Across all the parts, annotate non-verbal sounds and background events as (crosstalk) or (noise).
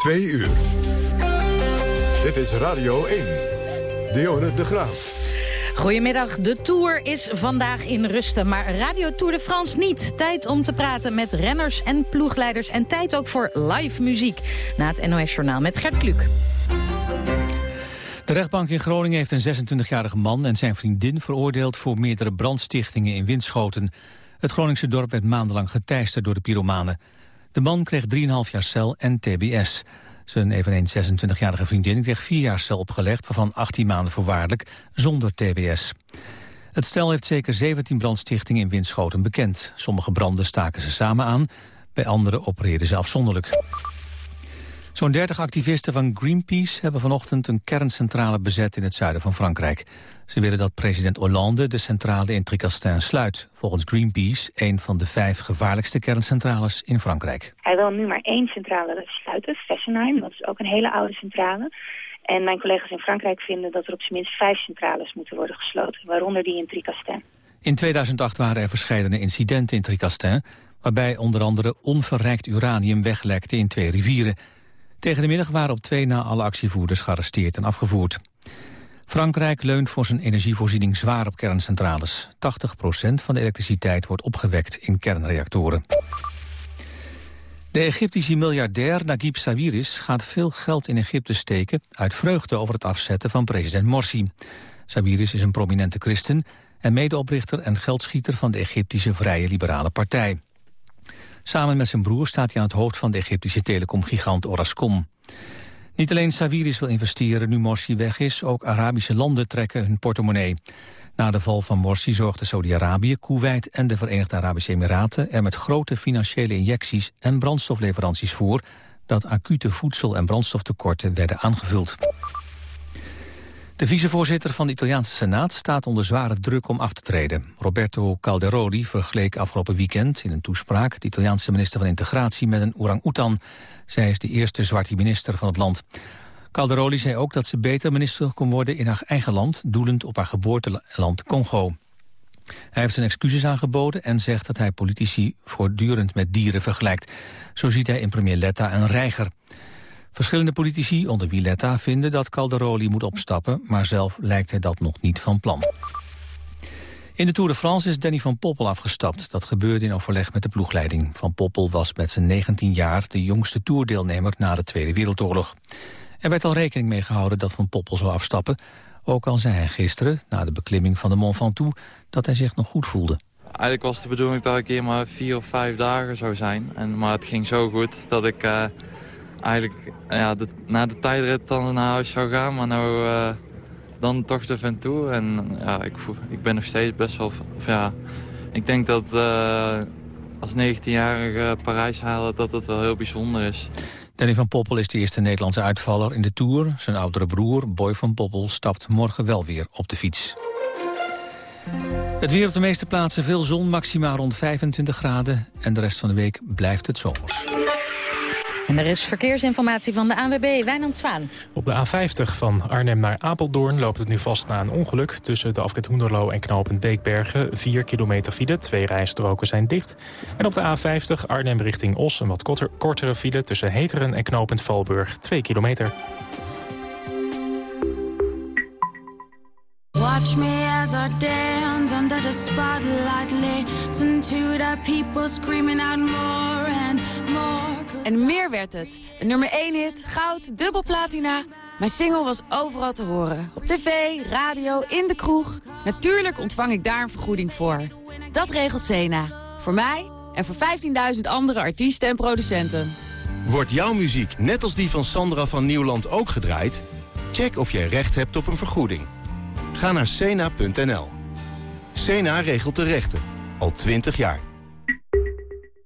Twee uur. Dit is Radio 1. Dionne de Graaf. Goedemiddag, de Tour is vandaag in rusten, maar Radio Tour de France niet. Tijd om te praten met renners en ploegleiders en tijd ook voor live muziek. Na het NOS Journaal met Gert Kluk. De rechtbank in Groningen heeft een 26-jarige man en zijn vriendin veroordeeld voor meerdere brandstichtingen in Winschoten. Het Groningse dorp werd maandenlang geteisterd door de pyromanen. De man kreeg 3,5 jaar cel en tbs. Zijn eveneens 26-jarige vriendin kreeg 4 jaar cel opgelegd... waarvan 18 maanden voorwaardelijk, zonder tbs. Het stel heeft zeker 17 brandstichtingen in Winschoten bekend. Sommige branden staken ze samen aan, bij andere opereerden ze afzonderlijk. Zo'n 30 activisten van Greenpeace hebben vanochtend een kerncentrale bezet in het zuiden van Frankrijk. Ze willen dat president Hollande de centrale in Tricastin sluit. Volgens Greenpeace een van de vijf gevaarlijkste kerncentrales in Frankrijk. Hij wil nu maar één centrale sluiten, Fessenheim. Dat is ook een hele oude centrale. En mijn collega's in Frankrijk vinden dat er op zijn minst vijf centrales moeten worden gesloten. Waaronder die in Tricastin. In 2008 waren er verschillende incidenten in Tricastin... waarbij onder andere onverrijkt uranium weglekte in twee rivieren... Tegen de middag waren op twee na alle actievoerders gearresteerd en afgevoerd. Frankrijk leunt voor zijn energievoorziening zwaar op kerncentrales. 80% van de elektriciteit wordt opgewekt in kernreactoren. De Egyptische miljardair Naguib Sawiris gaat veel geld in Egypte steken... uit vreugde over het afzetten van president Morsi. Sawiris is een prominente christen en medeoprichter en geldschieter van de Egyptische Vrije Liberale Partij. Samen met zijn broer staat hij aan het hoofd van de Egyptische telecomgigant Orascom. Niet alleen Sawiris wil investeren nu Morsi weg is, ook Arabische landen trekken hun portemonnee. Na de val van Morsi zorgden Saudi-Arabië, Kuwait en de Verenigde Arabische Emiraten er met grote financiële injecties en brandstofleveranties voor dat acute voedsel- en brandstoftekorten werden aangevuld. De vicevoorzitter van de Italiaanse Senaat staat onder zware druk om af te treden. Roberto Calderoli vergeleek afgelopen weekend in een toespraak... de Italiaanse minister van Integratie met een orang-oetan. Zij is de eerste zwarte minister van het land. Calderoli zei ook dat ze beter minister kon worden in haar eigen land... doelend op haar geboorteland Congo. Hij heeft zijn excuses aangeboden en zegt dat hij politici voortdurend met dieren vergelijkt. Zo ziet hij in premier Letta een reiger. Verschillende politici, onder wie Letta, vinden dat Calderoli moet opstappen... maar zelf lijkt hij dat nog niet van plan. In de Tour de France is Danny van Poppel afgestapt. Dat gebeurde in overleg met de ploegleiding. Van Poppel was met zijn 19 jaar de jongste toerdeelnemer na de Tweede Wereldoorlog. Er werd al rekening mee gehouden dat Van Poppel zou afstappen. Ook al zei hij gisteren, na de beklimming van de Mont Ventoux, dat hij zich nog goed voelde. Eigenlijk was de bedoeling dat ik hier maar vier of vijf dagen zou zijn. En, maar het ging zo goed dat ik... Uh eigenlijk ja, de, na de tijdrit dan naar huis zou gaan. Maar nou uh, dan toch de vent toe. En ja, ik, ik ben nog steeds best wel... Of, ja, ik denk dat uh, als 19-jarige Parijs halen dat het wel heel bijzonder is. Danny van Poppel is de eerste Nederlandse uitvaller in de Tour. Zijn oudere broer, Boy van Poppel, stapt morgen wel weer op de fiets. Het weer op de meeste plaatsen veel zon, maximaal rond 25 graden. En de rest van de week blijft het zomers. En er is verkeersinformatie van de ANWB, Wijnand Zwaan. Op de A50 van Arnhem naar Apeldoorn loopt het nu vast na een ongeluk... tussen de afrit Hoenderloo en knooppunt Beekbergen. 4 kilometer file, twee rijstroken zijn dicht. En op de A50 Arnhem richting Os een wat korter, kortere file... tussen Heteren en knooppunt Valburg, 2 kilometer. Watch me as I dance under the spotlight Listen to the people screaming out more en meer werd het. Een nummer 1 hit, goud, dubbel platina. Mijn single was overal te horen. Op tv, radio, in de kroeg. Natuurlijk ontvang ik daar een vergoeding voor. Dat regelt Sena. Voor mij en voor 15.000 andere artiesten en producenten. Wordt jouw muziek net als die van Sandra van Nieuwland ook gedraaid? Check of jij recht hebt op een vergoeding. Ga naar cena.nl. Cena regelt de rechten. Al 20 jaar.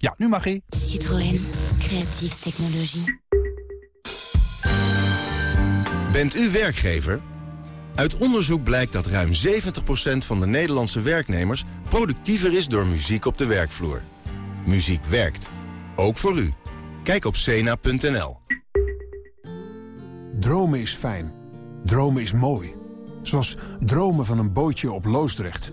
Ja, nu mag hij. Citroën. Creatieve technologie. Bent u werkgever? Uit onderzoek blijkt dat ruim 70% van de Nederlandse werknemers... productiever is door muziek op de werkvloer. Muziek werkt. Ook voor u. Kijk op cena.nl. Dromen is fijn. Dromen is mooi. Zoals dromen van een bootje op Loosdrecht.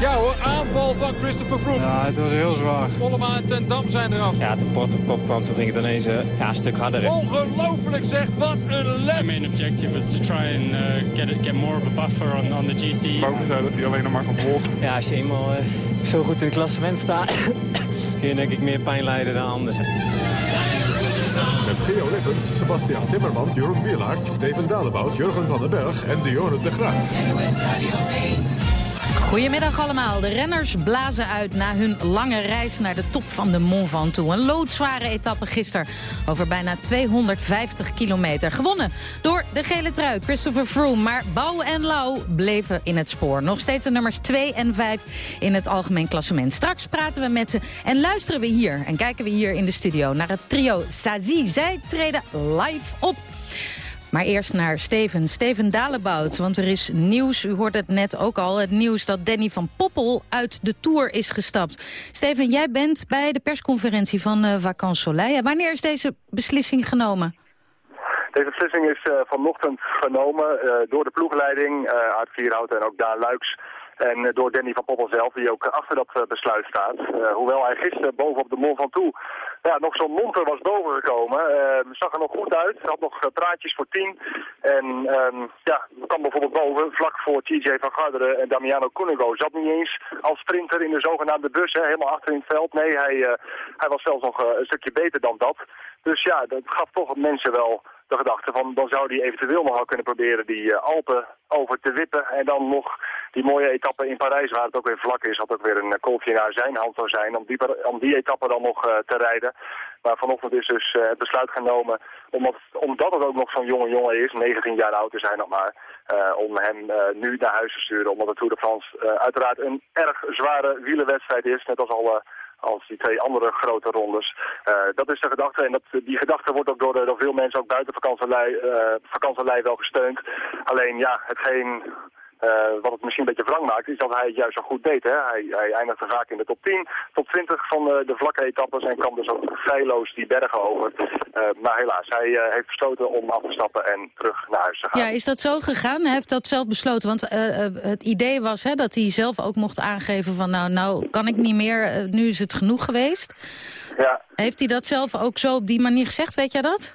Ja hoor, aanval van Christopher Froome. Ja, het was heel zwaar. Mollema en Ten Dam zijn eraf. Ja, toen Porto op kwam, toen ging het ineens uh, ja, een stuk harder. Ongelooflijk zeg, wat een lef. The main objective was to try and uh, get, it, get more of a buffer on, on the GC. Boven zei dat hij alleen nog maar kan volgen. Ja, als je eenmaal uh, zo goed in het klassement staat, (coughs) kun je denk ik meer pijn lijden dan anders. Met Geo Lippens, Sebastian Timmerman, Jeroen Wielaert, Steven Dalebout, Jurgen van den Berg en Dionne de Graaf. Goedemiddag allemaal. De renners blazen uit na hun lange reis naar de top van de Mont Ventoux. Een loodzware etappe gisteren over bijna 250 kilometer. Gewonnen door de gele trui Christopher Froome. Maar Bouw en Lau bleven in het spoor. Nog steeds de nummers 2 en 5 in het algemeen klassement. Straks praten we met ze en luisteren we hier en kijken we hier in de studio naar het trio Sazi. Zij treden live op. Maar eerst naar Steven. Steven Dalebout, want er is nieuws. U hoorde het net ook al. Het nieuws dat Danny van Poppel uit de Tour is gestapt. Steven, jij bent bij de persconferentie van uh, Vacances Soleil. Wanneer is deze beslissing genomen? Deze beslissing is uh, vanochtend genomen uh, door de ploegleiding, Aard Vierhout en ook Daan Luiks. En door Danny van Poppel zelf, die ook achter dat besluit staat. hoewel hij gisteren bovenop de Mont Ventoux ja, nog zo'n monter was bovengekomen. Uh, zag er nog goed uit. Had nog uh, praatjes voor tien. En um, ja, kwam bijvoorbeeld boven, vlak voor TJ van Garderen en Damiano Cunego. Zat niet eens als sprinter in de zogenaamde bus, hè, helemaal achter in het veld. Nee, hij, uh, hij was zelfs nog een stukje beter dan dat. Dus ja, dat gaf toch mensen wel de gedachte van dan zou hij eventueel nog wel kunnen proberen die Alpen over te wippen. En dan nog die mooie etappe in Parijs waar het ook weer vlak is, had ook weer een kolfje naar zijn hand zou zijn om die, om die etappe dan nog uh, te rijden. Maar vanochtend is dus uh, het besluit genomen, omdat, omdat het ook nog zo'n jonge jongen is, 19 jaar oud is hij nog maar, om hem nu naar huis te sturen. Omdat de Tour de France uiteraard een erg zware wielenwedstrijd is, net als alle als die twee andere grote rondes. Dat is de gedachte en dat, die gedachte wordt ook door, door veel mensen ook buiten vakantielei, uh, wel gesteund. Alleen ja, hetgeen uh, wat het misschien een beetje wrang maakt, is dat hij het juist zo goed deed. Hè? Hij, hij eindigde vaak in de top 10, top 20 van de, de vlakke etappes en kwam dus ook feilloos die bergen over. Uh, maar helaas, hij uh, heeft besloten om af te stappen en terug naar huis te gaan. Ja, is dat zo gegaan? Hij heeft dat zelf besloten? Want het idee was hè, dat hij zelf ook mocht aangeven van nou, nou kan ik niet meer, nu is het genoeg geweest. Ja. Heeft hij dat zelf ook zo op die manier gezegd, weet jij dat?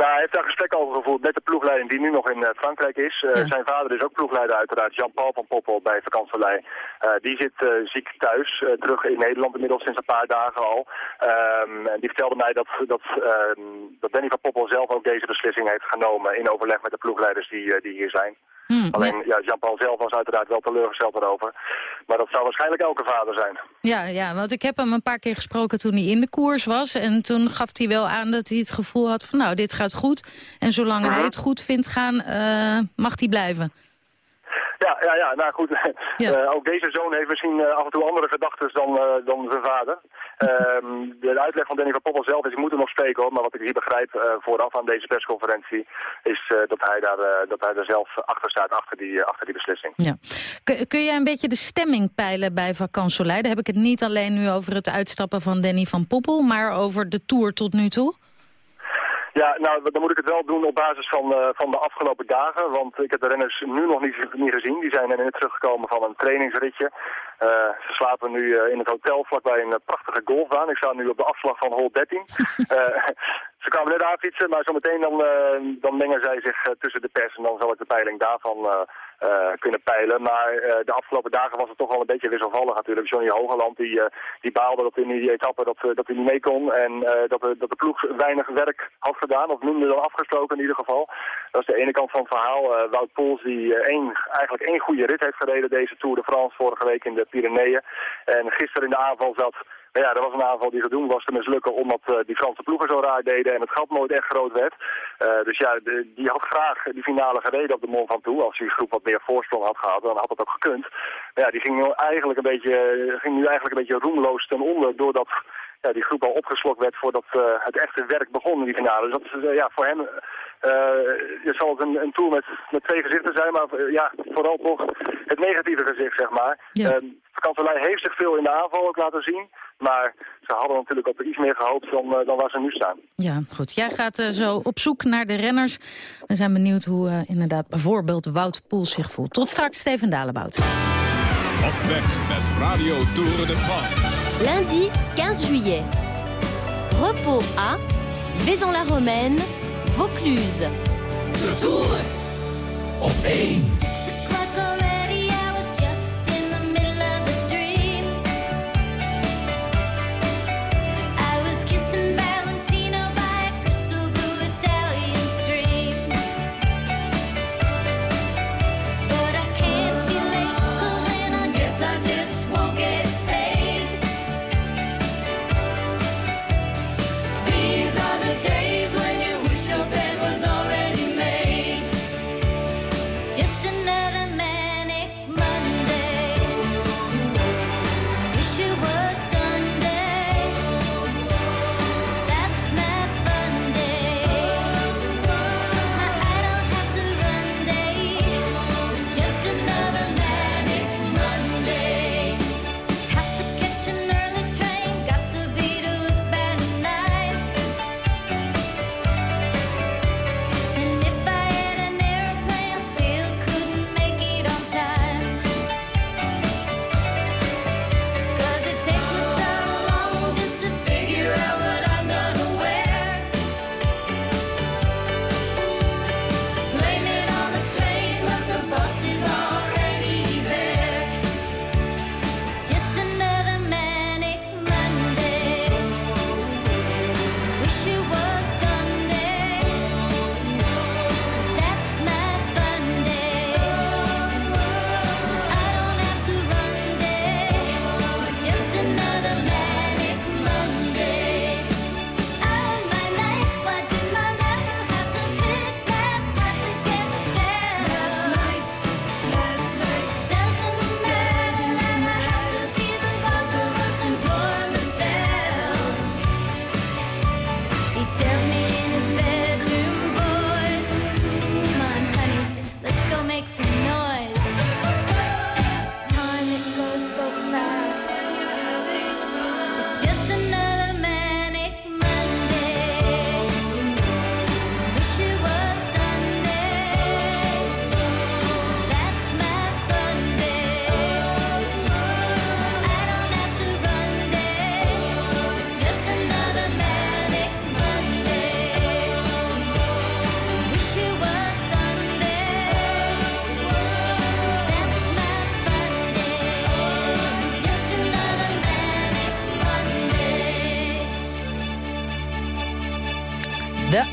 Nou, hij heeft daar gesprek over gevoerd met de ploegleiding die nu nog in uh, Frankrijk is. Ja. Zijn vader is ook ploegleider uiteraard, Jean-Paul van Poppel bij Vakantielei. Uh, die zit ziek thuis, terug in Nederland inmiddels sinds een paar dagen al. Um, en die vertelde mij dat, dat, ehm, dat Danny van Poppel zelf ook deze beslissing heeft genomen in overleg met de ploegleiders die, die hier zijn. Hmm, Alleen, ja, Jean-Paul zelf was uiteraard wel teleurgesteld erover. Maar dat zou waarschijnlijk elke vader zijn. Ja, ja, want ik heb hem een paar keer gesproken toen hij in de koers was. En toen gaf hij wel aan dat hij het gevoel had van nou, dit gaat goed. En zolang hij het goed vindt gaan, uh, mag hij blijven. Ja, ja, ja, nou goed. Ja. Uh, (laughs) ook deze zoon heeft misschien uh, af en toe andere gedachten dan, dan zijn vader. Um, de uitleg van Danny van Poppel zelf is, ik moet er nog spreken hoor, maar wat ik hier begrijp vooraf aan deze persconferentie, is dat, hij daar, dat hij daar zelf achter staat, achter die, achter die beslissing. Ja. Kun, kun jij een beetje de stemming peilen bij Vakansolei? Daar heb ik het niet alleen nu over het uitstappen van Danny van Poppel, maar over de Tour tot nu toe? Ja, nou, dan moet ik het wel doen op basis van, uh, van de afgelopen dagen. Want ik heb de renners nu nog niet, niet gezien. Die zijn net teruggekomen van een trainingsritje. Uh, ze slapen nu uh, in het hotel vlakbij een prachtige golfbaan. Ik sta nu op de afslag van hol 13. (laughs) ze kwamen net aanfietsen, maar zometeen dan, dan mengen zij zich tussen de pers. En dan zal ik de peiling daarvan uh, kunnen peilen. Maar uh, de afgelopen dagen was het toch wel een beetje wisselvallig natuurlijk. Johnny Hogeland die, uh, die baalde dat in die etappe dat, dat hij niet mee kon. En dat, de, dat de ploeg weinig werk had gedaan, of minder dan afgesproken in ieder geval. Dat is de ene kant van het verhaal. Wout Poels die één, eigenlijk één goede rit heeft gereden deze Tour de France vorige week in de Pyreneeën. En gisteren in de aanval zat maar ja, er was een aanval die gedoemd was te mislukken omdat uh, die Franse ploegen zo raar deden en het gat nooit echt groot werd. Uh, dus ja, die had graag die finale gereden op de Mont Ventoux. Als die groep wat meer voorsprong had gehad, dan had het ook gekund. Maar ja, die ging nu eigenlijk een beetje, ging nu eigenlijk een beetje roemloos ten onder doordat ja, die groep al opgeslokt werd voordat uh, het echte werk begon in die finale. Dus dat is ja, voor hem je zal het een, een tour met, met twee gezichten zijn, maar ja, vooral toch het negatieve gezicht, zeg maar. Ja. Uh, heeft zich veel in de aanval ook laten zien. Maar ze hadden natuurlijk op iets meer gehoopt dan, uh, dan waar ze nu staan. Ja, goed. Jij gaat uh, zo op zoek naar de renners. We zijn benieuwd hoe uh, inderdaad bijvoorbeeld Wout Poels zich voelt. Tot straks, Steven Dalebout. Op weg met Radio Tour de France. Lundi 15 juillet. Repos à Vaison-la-Romaine, Vaucluse.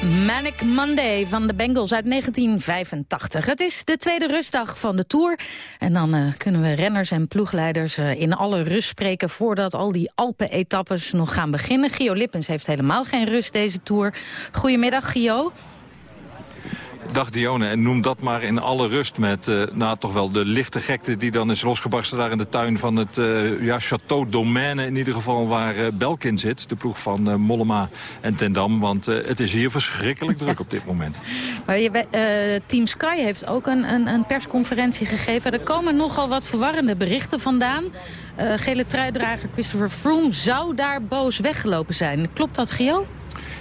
Manic Monday van de Bengals uit 1985. Het is de tweede rustdag van de Tour. En dan uh, kunnen we renners en ploegleiders uh, in alle rust spreken... voordat al die Alpen-etappes nog gaan beginnen. Gio Lippens heeft helemaal geen rust deze Tour. Goedemiddag, Gio. Dag Dione, en noem dat maar in alle rust met uh, toch wel de lichte gekte die dan is losgebarsten daar in de tuin van het uh, ja, Château Domaine. In ieder geval waar uh, Belkin zit, de ploeg van Mollema en Tendam. Want het is hier verschrikkelijk druk op dit moment. (laughs) Maar je, Team Sky heeft ook een, een, een, persconferentie gegeven. Er komen nogal wat verwarrende berichten vandaan. gele truidrager Christopher Froome zou daar boos weggelopen zijn. Klopt dat, Gio?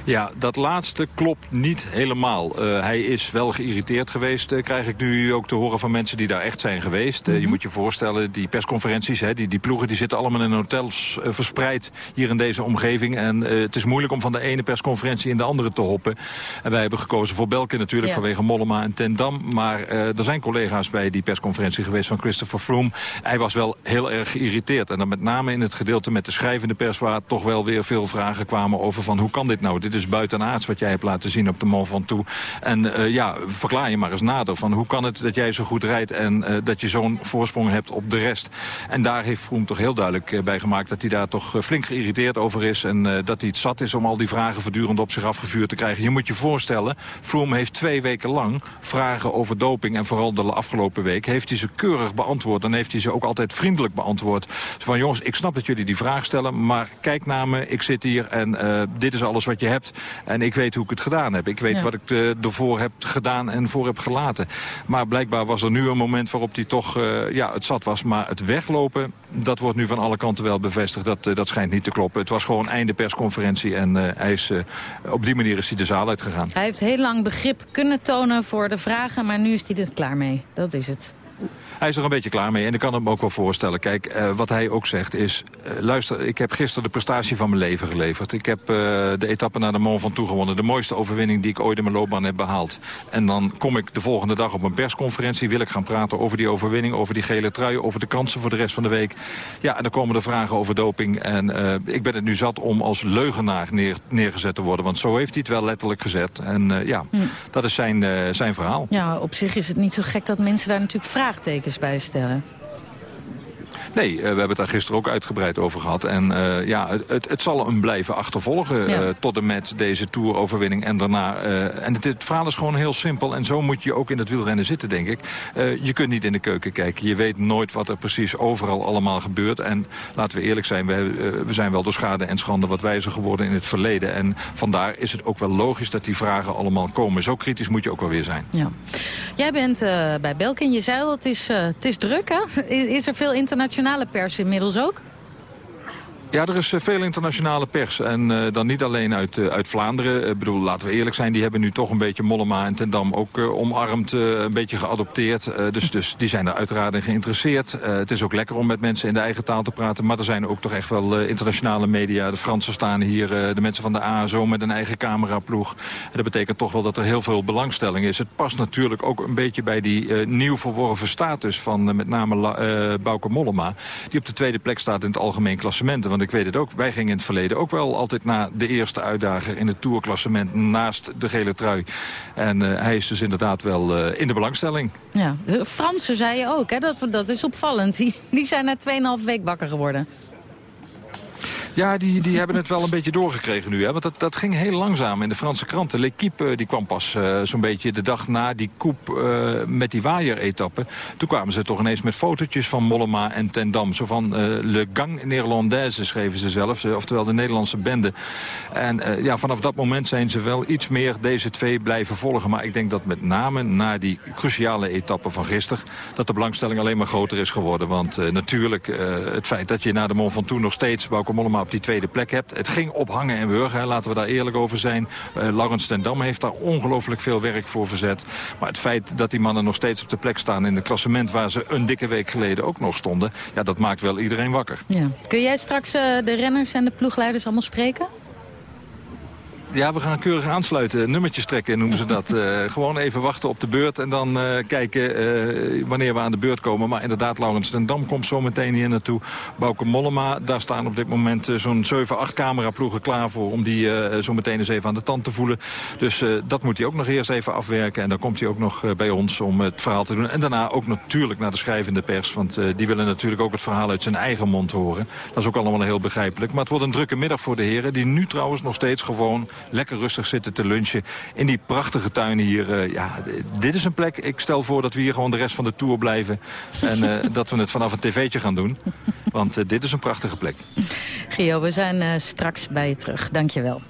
Ja, dat laatste klopt niet helemaal. Uh, hij is wel geïrriteerd geweest, uh, krijg ik nu ook te horen van mensen die daar echt zijn geweest. Uh, je mhm. moet je voorstellen, die persconferenties, hè, die, die ploegen... die zitten allemaal in hotels verspreid hier in deze omgeving. En het is moeilijk om van de ene persconferentie in de andere te hoppen. En wij hebben gekozen voor Belkin natuurlijk, vanwege Mollema en Tendam. Maar er zijn collega's bij die persconferentie geweest van Christopher Froome. Hij was wel heel erg geïrriteerd. En dan met name in het gedeelte met de schrijvende pers... waar toch wel weer veel vragen kwamen over van hoe kan dit nou? Dit is buitenaards wat jij hebt laten zien op de Mont Ventoux. En uh, ja, verklaar je maar eens nader van hoe kan het dat jij zo goed rijdt... en uh, dat je zo'n voorsprong hebt op de rest. En daar heeft Froome toch heel duidelijk uh, bij gemaakt... dat hij daar toch flink geïrriteerd over is... en dat hij het zat is om al die vragen voortdurend op zich afgevuurd te krijgen. Je moet je voorstellen, Froome heeft twee weken lang vragen over doping... en vooral de afgelopen week heeft hij ze keurig beantwoord. Dan heeft hij ze ook altijd vriendelijk beantwoord. van jongens, ik snap dat jullie die vraag stellen... maar kijk naar me, ik zit hier en dit is alles wat je hebt. En ik weet hoe ik het gedaan heb. Ik weet wat ik uh, ervoor heb gedaan en voor heb gelaten. Maar blijkbaar was er nu een moment waarop hij toch uh, ja, het zat was. Maar het weglopen, dat wordt nu van alle kanten wel bevestigd. Dat, uh, dat schijnt niet te kloppen. Het was gewoon einde persconferentie. En hij is, op die manier is hij de zaal uitgegaan. Hij heeft heel lang begrip kunnen tonen voor de vragen. Maar nu is hij er klaar mee. Dat is het. Hij is er een beetje klaar mee en ik kan hem ook wel voorstellen. Kijk, uh, wat hij ook zegt is... Uh, luister, ik heb gisteren de prestatie van mijn leven geleverd. Ik heb uh, de etappe naar de Mont Ventoux gewonnen. De mooiste overwinning die ik ooit in mijn loopbaan heb behaald. En dan kom ik de volgende dag op een persconferentie... wil ik gaan praten over die overwinning, over die gele trui... over de kansen voor de rest van de week. Ja, en dan komen er vragen over doping. En ik ben het nu zat om als leugenaar neer, neergezet te worden. Want zo heeft hij het wel letterlijk gezet. En ja, hm. dat is zijn, zijn verhaal. Ja, op zich is het niet zo gek dat mensen daar natuurlijk vraagtekens bij stellen. Nee, uh, we hebben het daar gisteren ook uitgebreid over gehad. En uh, ja, het, het, zal hem blijven achtervolgen ja. uh, tot en met deze toeroverwinning en daarna. en het, het, verhaal is gewoon heel simpel. En zo moet je ook in het wielrennen zitten, denk ik. je kunt niet in de keuken kijken. Je weet nooit wat er precies overal allemaal gebeurt. En laten we eerlijk zijn, we, we zijn wel door schade en schande wat wijzer geworden in het verleden. En vandaar is het ook wel logisch dat die vragen allemaal komen. Zo kritisch moet je ook wel weer zijn. Ja. Jij bent bij Belkin, je zei al, het is, het is druk hè? (laughs) Is er veel internationaal internationale pers inmiddels ook? Ja, er is eh, veel internationale pers. En uh, dan niet alleen uit, uh, uit Vlaanderen. Ik bedoel, laten we eerlijk zijn, die hebben nu toch een beetje Mollema en Tendam ook omarmd, een beetje geadopteerd. dus, dus die zijn er uiteraard in geïnteresseerd. het is ook lekker om met mensen in de eigen taal te praten. Maar er zijn ook toch echt wel internationale media. De Fransen staan hier, de mensen van de ASO met een eigen cameraploeg. En dat betekent toch wel dat er heel veel belangstelling is. Het past natuurlijk ook een beetje bij die nieuw verworven status van met name Bauke Mollema. Die op de tweede plek staat in het algemeen klassement. Want ik weet het ook, wij gingen in het verleden ook wel altijd na de eerste uitdager in het tourklassement naast de gele trui. En uh, hij is dus inderdaad wel uh, in de belangstelling. Ja, de Fransen zei je ook, hè? Dat, dat is opvallend. Die, (laughs) die zijn na 2,5 week bakker geworden. Ja, die, die hebben het wel een beetje doorgekregen nu. Hè? Want dat, dat ging heel langzaam in de Franse kranten. L'équipe die kwam pas uh, zo'n beetje de dag na die koep uh, met die waaieretappe. Toen kwamen ze toch ineens met fotootjes van Mollema en Tendam. Zo van uh, Le Gang Néerlandaise schreven ze zelf. Oftewel de Nederlandse bende. En ja, vanaf dat moment zijn ze wel iets meer deze twee blijven volgen. Maar ik denk dat met name na die cruciale etappe van gisteren... dat de belangstelling alleen maar groter is geworden. Want natuurlijk het feit dat je na de Mont Ventoux nog steeds... Bauke Mollema op die tweede plek hebt. Het ging op hangen en wurgen, laten we daar eerlijk over zijn. Uh, Laurens ten Dam heeft daar ongelooflijk veel werk voor verzet. Maar het feit dat die mannen nog steeds op de plek staan in het klassement... waar ze een dikke week geleden ook nog stonden... ja, dat maakt wel iedereen wakker. Ja. Kun jij straks uh, de renners en de ploegleiders allemaal spreken? Ja, we gaan keurig aansluiten. Nummertjes trekken noemen ze dat. Uh, (laughs) gewoon even wachten op de beurt en dan uh, kijken uh, wanneer we aan de beurt komen. Maar inderdaad, Laurens ten Dam komt zo meteen hier naartoe. Bouke Mollema, daar staan op dit moment zo'n 7, 8 cameraploegen klaar voor... om die zo meteen eens even aan de tand te voelen. Dus dat moet hij ook nog eerst even afwerken. En dan komt hij ook nog bij ons om het verhaal te doen. En daarna ook natuurlijk naar de schrijvende pers. Want die willen natuurlijk ook het verhaal uit zijn eigen mond horen. Dat is ook allemaal heel begrijpelijk. Maar het wordt een drukke middag voor de heren... die nu trouwens nog steeds gewoon lekker rustig zitten te lunchen in die prachtige tuinen hier. Uh, ja, dit is een plek. Ik stel voor dat we hier gewoon de rest van de tour blijven. En uh, (laughs) dat we het vanaf een tv'tje gaan doen. Want uh, dit is een prachtige plek. Gio, we zijn straks bij je terug. Dank je wel.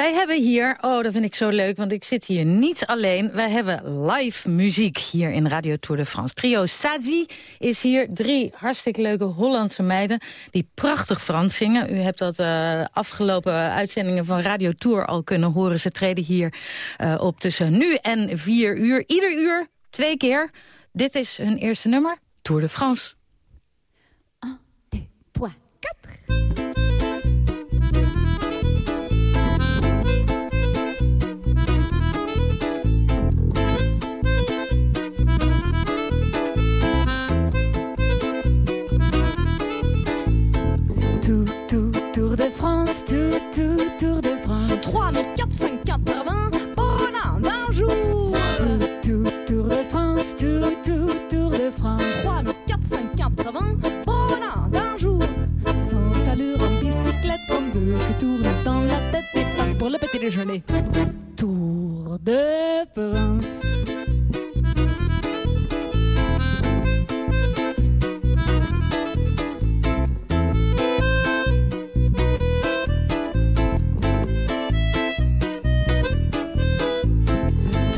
Wij hebben hier, oh dat vind ik zo leuk, want ik zit hier niet alleen. Wij hebben live muziek hier in Radio Tour de France. Trio Sazi is hier, drie hartstikke leuke Hollandse meiden... die prachtig Frans zingen. U hebt dat uh, afgelopen uitzendingen van Radio Tour al kunnen horen. Ze treden hier uh, op tussen nu en vier uur. Ieder uur, twee keer. Dit is hun eerste nummer, Tour de France. 1, 2, 3, 4... 3, 4, 5, 80, Bonin d'un jour. Tout, tout, tour de France, tout, tout, tour de France. 3, 4, 5, 80, Bonin d'un jour. Sans allure en bicyclette, comme deux qui tournent dans la tête, et pas pour le petit déjeuner. Tour de France.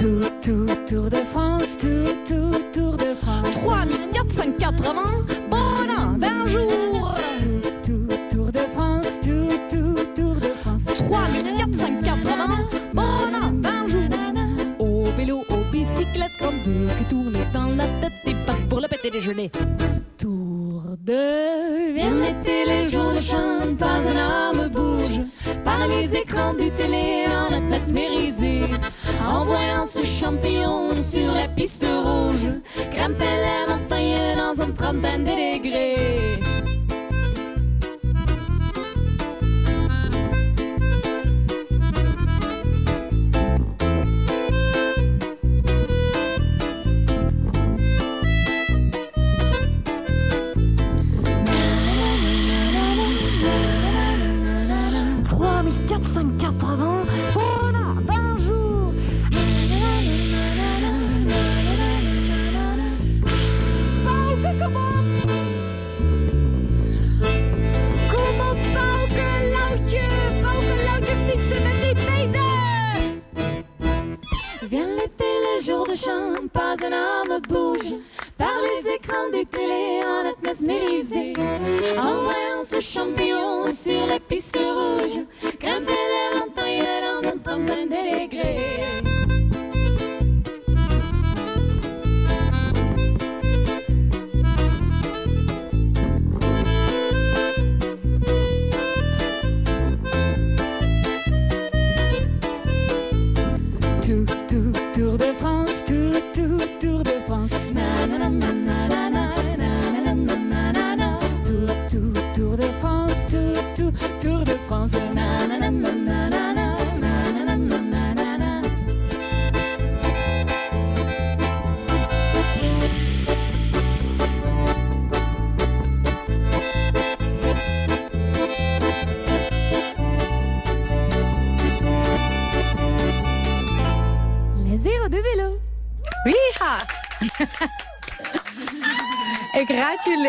Tour de France, tout, tout, Tour de France. 3480 bon d'un jour. Tout, tout, Tour de France, tout, tout, Tour de France. 3480 bon d'un jour. Au vélo, aux bicyclettes, comme deux qui tournent dans la tête des pattes pour le petit déjeuner. Tour de Viens l'été, les jours de champagne, un âme bouge. Par les écrans du télé en mérisé en voyant ce champignon sur la piste rouge, grimper les montagnes dans une trentaine de degrés.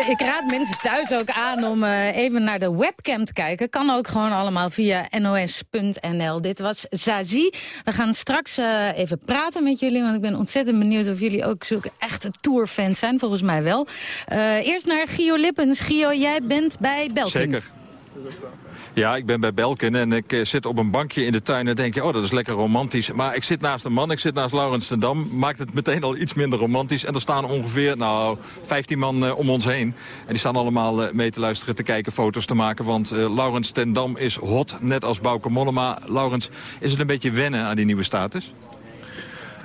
Ik raad mensen thuis ook aan om uh, even naar de webcam te kijken. Kan ook gewoon allemaal via nos.nl. Dit was Zazie. We gaan straks uh, even praten met jullie, want ik ben ontzettend benieuwd of jullie ook zulke echte tourfans zijn. Volgens mij wel. Uh, eerst naar Gio Lippens. Gio, jij bent bij Belkin. Zeker. Ja, ik ben bij Belkin en ik eh, zit op een bankje in de tuin en denk je, oh dat is lekker romantisch. Maar ik zit naast een man, ik zit naast Laurens ten Dam, maakt het meteen al iets minder romantisch. En er staan ongeveer, nou, 15 man uh, om ons heen. En die staan allemaal uh, mee te luisteren, te kijken, foto's te maken. Want Laurens ten Dam is hot, net als Bauke Mollema. Laurens, is het een beetje wennen aan die nieuwe status?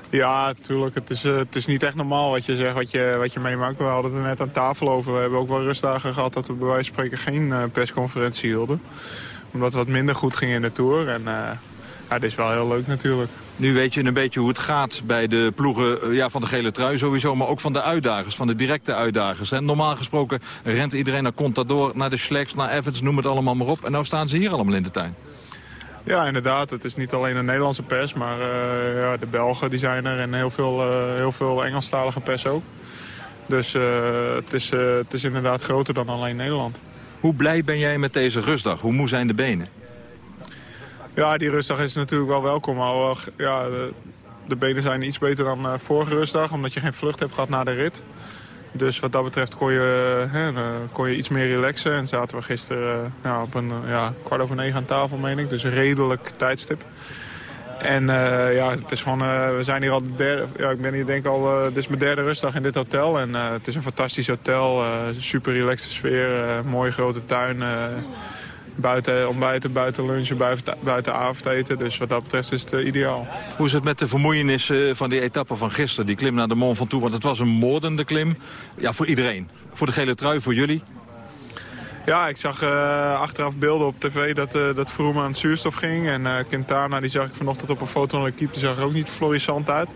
Ja, tuurlijk. Het is, het is niet echt normaal wat je zegt, wat je, wat je meemaakt. We hadden het er net aan tafel over. We hebben ook wel rustdagen gehad dat we bij wijze van spreken geen persconferentie hielden omdat het wat minder goed ging in de Tour. En uh, ja, dit is wel heel leuk natuurlijk. Nu weet je een beetje hoe het gaat bij de ploegen eh, ja, van de gele trui sowieso... maar ook van de uitdagers, van de directe uitdagers. En normaal gesproken rent iedereen naar Contador, naar de Schlecks, naar Evans, noem het allemaal maar op. En nu staan ze hier allemaal in de tuin. Ja, inderdaad. Het is niet alleen de Nederlandse pers, maar uh, ja, de Belgen die zijn er en heel veel, uh, heel veel Engelstalige pers ook. Dus uh, het, is, het is inderdaad groter dan alleen Nederland. Hoe blij ben jij met deze rustdag? Hoe moe zijn de benen? Ja, die rustdag is natuurlijk wel welkom. Maar ja, de, de benen zijn iets beter dan uh, vorige rustdag, omdat je geen vlucht hebt gehad na de rit. Dus wat dat betreft kon je, hè, kon je iets meer relaxen. En zaten we gisteren ja, op een ja, kwart over negen aan tafel, meen ik. Dus redelijk tijdstip. En ja, het is gewoon, we zijn hier al de derde, ja, ik ben hier denk al, dit is mijn derde rustdag in dit hotel. En het is een fantastisch hotel, super relaxte sfeer, mooie grote tuin. Buiten ontbijten, buiten lunchen, buiten, buiten avondeten. Dus wat dat betreft is het ideaal. Hoe is het met de vermoeienis van die etappe van gisteren? Die klim naar de Mont Ventoux, want het was een moordende klim. Ja, voor iedereen. Voor de gele trui, voor jullie. Ja, ik zag uh, achteraf beelden op tv dat, uh, dat Vroom aan het zuurstof ging. En uh, Quintana die zag ik vanochtend op een foto van de keep, die zag er ook niet florissant uit.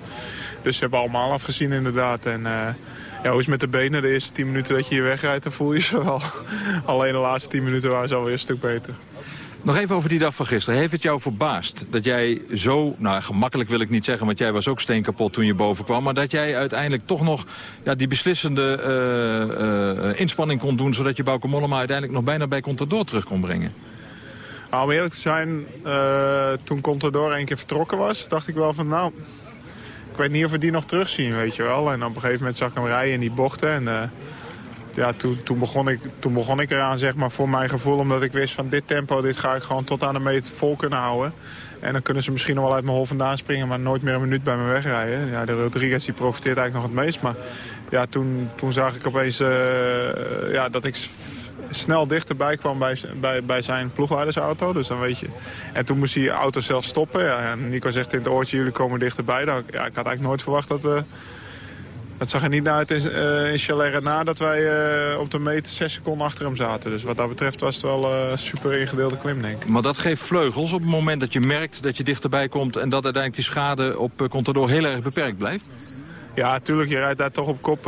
Dus ze hebben allemaal afgezien inderdaad. En ja, hoe is het met de benen? De eerste 10 minuten dat je hier wegrijdt, dan voel je ze wel. (laughs) Alleen de laatste 10 minuten waren ze alweer een stuk beter. Nog even over die dag van gisteren. Heeft het jou verbaasd dat jij zo, nou gemakkelijk wil ik niet zeggen... want jij was ook steenkapot toen je boven kwam... maar dat jij uiteindelijk toch nog ja, die beslissende uh, uh, inspanning kon doen... zodat je Bauke Mollema uiteindelijk nog bijna bij Contador terug kon brengen? Nou, om eerlijk te zijn, uh, toen Contador een keer vertrokken was... dacht ik wel van, nou, ik weet niet of we die nog terugzien, weet je wel. En op een gegeven moment zag ik hem rijden in die bochten... en ja, toen, toen, begon ik, toen begon ik eraan, zeg maar, voor mijn gevoel. Omdat ik wist van dit tempo, dit ga ik gewoon tot aan de meet vol kunnen houden. En dan kunnen ze misschien nog wel uit mijn hol vandaan springen, maar nooit meer een minuut bij me wegrijden. Ja, de Rodriguez die profiteert eigenlijk nog het meest. Maar ja, toen, toen zag ik opeens uh, ja, dat ik snel dichterbij kwam bij, bij, bij zijn ploegleidersauto. Dus dan weet je. En toen moest die auto zelf stoppen. Ja, en Nico zegt in het oortje, jullie komen dichterbij. ja, ik had eigenlijk nooit verwacht dat... Uh, het zag er niet naar uit in, uh, in na dat wij uh, op de meter 6 seconden achter hem zaten. Dus wat dat betreft was het wel een uh, super ingedeelde klim, denk ik. Maar dat geeft vleugels op het moment dat je merkt dat je dichterbij komt... en dat uiteindelijk die schade op uh, Contador heel erg beperkt blijft? Ja, natuurlijk. Je rijdt daar toch op kop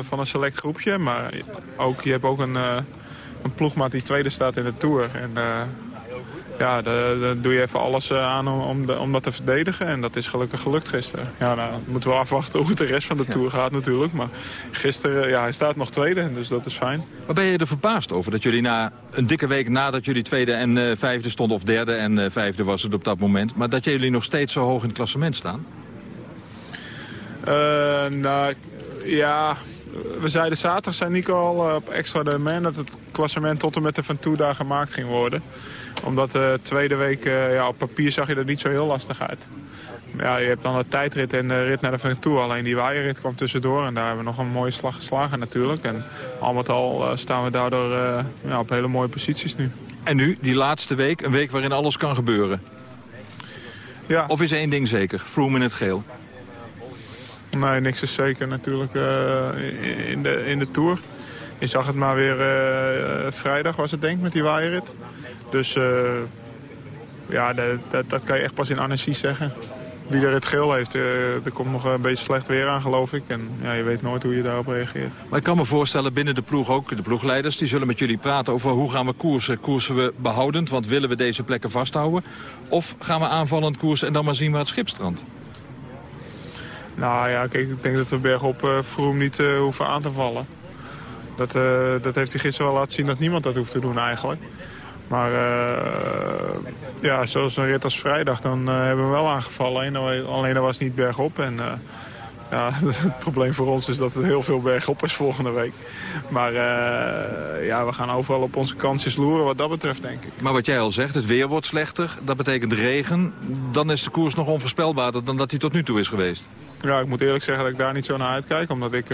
van een select groepje. Maar ook, je hebt ook een, een ploegmaat die tweede staat in de Tour. En ja, daar doe je even alles eh, aan om, om, dat te verdedigen. En dat is gelukkig gelukt gisteren. Ja, nou, moeten we afwachten hoe het de rest van de Tour gaat natuurlijk. Maar gisteren, ja, hij staat nog tweede, dus dat is fijn. Maar ben je er verbaasd over dat jullie na een dikke week nadat jullie tweede en uh, vijfde stonden... of derde en uh, vijfde was het op dat moment... maar dat jullie nog steeds zo hoog in het klassement staan? nou, ja... We zeiden zaterdag, zei Nico al op extra de man... dat het klassement tot en met de Van gemaakt ging worden omdat de tweede week uh, ja, op papier zag je er niet zo heel lastig uit. Ja, je hebt dan de tijdrit en de rit naar de Ventoux. Alleen die waaierrit kwam tussendoor en daar hebben we nog een mooie slag geslagen natuurlijk. En al met al staan we daardoor ja, op hele mooie posities nu. En nu, die laatste week, een week waarin alles kan gebeuren. Ja. Of is één ding zeker, Froome in het geel? Nee, niks is zeker natuurlijk in, de, in de Tour. Je zag het maar weer vrijdag was het denk ik met die waaierrit. Dus uh, ja, dat, dat, dat, kan je echt pas in Annecy zeggen. Wie er het geel heeft, er komt nog een beetje slecht weer aan, geloof ik. En ja, je weet nooit hoe je daarop reageert. Maar ik kan me voorstellen, binnen de ploeg ook, de ploegleiders... die zullen met jullie praten over hoe gaan we koersen. Koersen we behoudend, want willen we deze plekken vasthouden? Of gaan we aanvallend koersen en dan maar zien waar het schip strandt? Nou ja, kijk, ik denk dat we bergop uh, Vroom niet uh, hoeven aan te vallen. Dat, uh, dat heeft hij gisteren wel laten zien dat niemand dat hoeft te doen eigenlijk. Maar ja, zoals een rit als vrijdag, dan hebben we wel aangevallen. Alleen, dat was niet bergop. En ja, (laughs) het probleem voor ons is dat het heel veel bergop is volgende week. Maar ja, we gaan overal op onze kansjes loeren wat dat betreft, denk ik. Maar wat jij al zegt, het weer wordt slechter. Dat betekent regen. Dan is de koers nog onvoorspelbaarder dan dat hij tot nu toe is geweest. Ja, ik moet eerlijk zeggen dat ik daar niet zo naar uitkijk. Omdat ik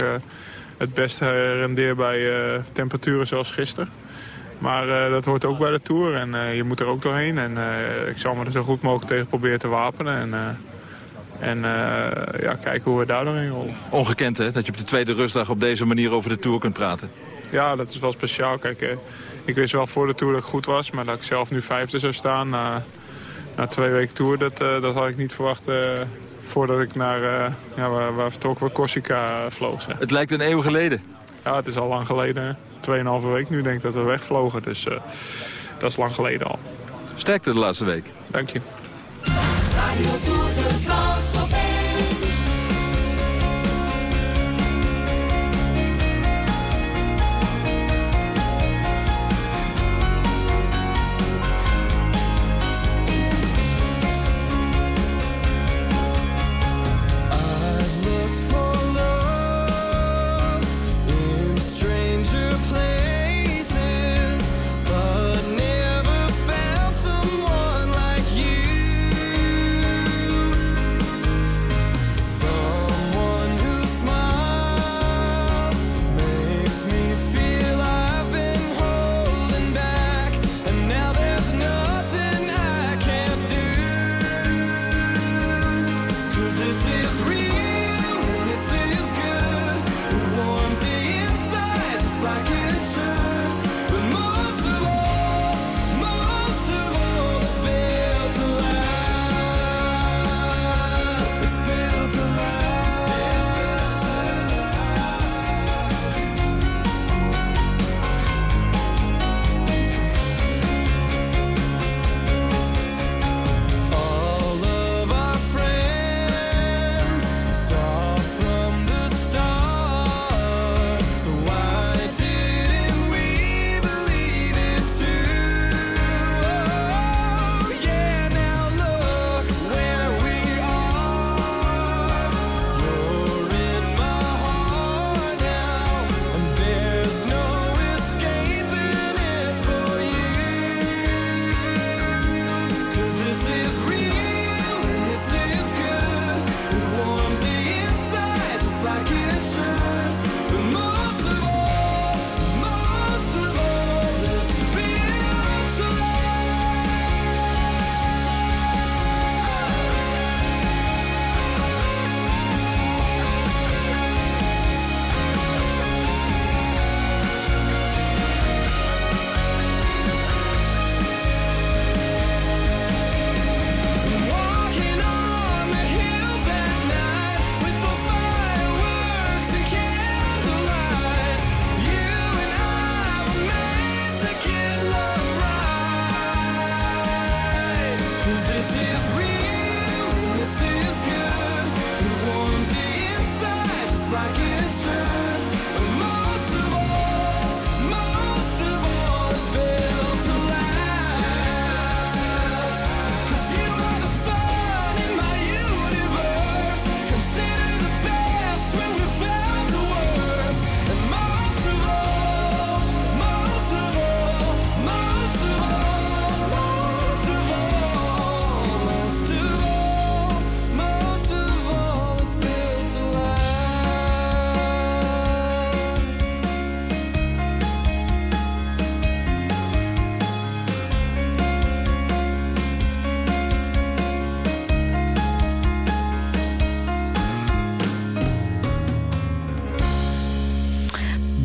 het beste rendeer bij temperaturen zoals gisteren. Maar uh, dat hoort ook bij de Tour en uh, je moet er ook doorheen. En uh, ik zal me er zo goed mogelijk tegen proberen te wapenen. En, en ja, kijken hoe we daar doorheen rollen. Ongekend hè, dat je op de tweede rustdag op deze manier over de Tour kunt praten. Ja, dat is wel speciaal. Kijk, ik wist wel voor de Tour dat ik goed was. Maar dat ik zelf nu vijfde zou staan na, na twee weken Tour, dat, dat had ik niet verwacht voordat ik naar, ja, waar, waar vertrokken we, Corsica vloog. Zeg. Het lijkt een eeuw geleden. Ja, het is al lang geleden. 2,5 week nu denk ik dat we wegvlogen. Dus dat is lang geleden al. Sterkte de laatste week. Dank je. Radio Tour de France op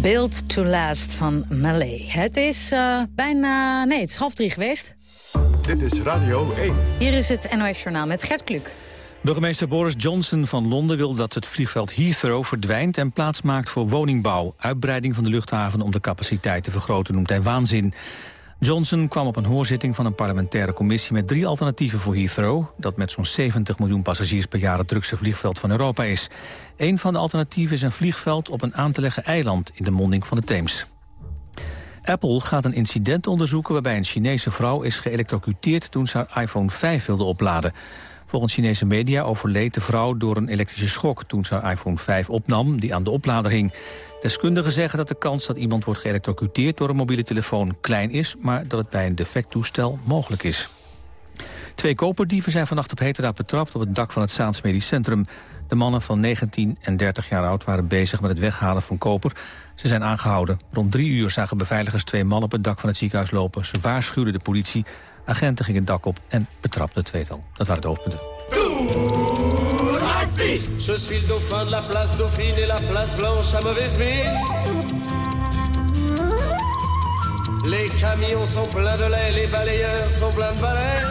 Build to Last van Malay. Het is uh, bijna... Nee, het is half drie geweest. Dit is Radio 1. Hier is het NOS Journaal met Gert Kluk. Burgemeester Boris Johnson van Londen wil dat het vliegveld Heathrow verdwijnt... en plaats maakt voor woningbouw. Uitbreiding van de luchthaven om de capaciteit te vergroten noemt hij waanzin. Johnson kwam op een hoorzitting van een parlementaire commissie... met drie alternatieven voor Heathrow... dat met zo'n 70 miljoen passagiers per jaar het drukste vliegveld van Europa is. Een van de alternatieven is een vliegveld op een aan te leggen eiland... in de monding van de Theems. Apple gaat een incident onderzoeken waarbij een Chinese vrouw is geëlectrocuteerd toen ze haar iPhone 5 wilde opladen. Volgens Chinese media overleed de vrouw door een elektrische schok toen ze haar iPhone 5 opnam die aan de oplader hing. Deskundigen zeggen dat de kans dat iemand wordt geëlectrocuteerd door een mobiele telefoon klein is, maar dat het bij een defect toestel mogelijk is. Twee koperdieven zijn vannacht op heterdaad betrapt op het dak van het Zaans Medisch Centrum. De mannen van 19 en 30 jaar oud waren bezig met het weghalen van koper. Ze zijn aangehouden. Rond drie uur zagen beveiligers twee mannen op het dak van het ziekenhuis lopen. Ze waarschuwden de politie. Agenten gingen het dak op en betrapten het tweetal. Dat waren de hoofdpunten. Je suis le dauphin de la place Dauphine et la place Blanche à mauvaise mine. Les camions sont pleins de lait, les balayeurs sont pleins de balais.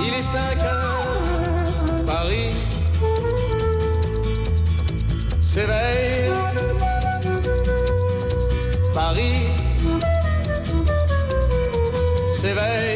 Il est 5 heures, Paris s'éveille. Paris s'éveille.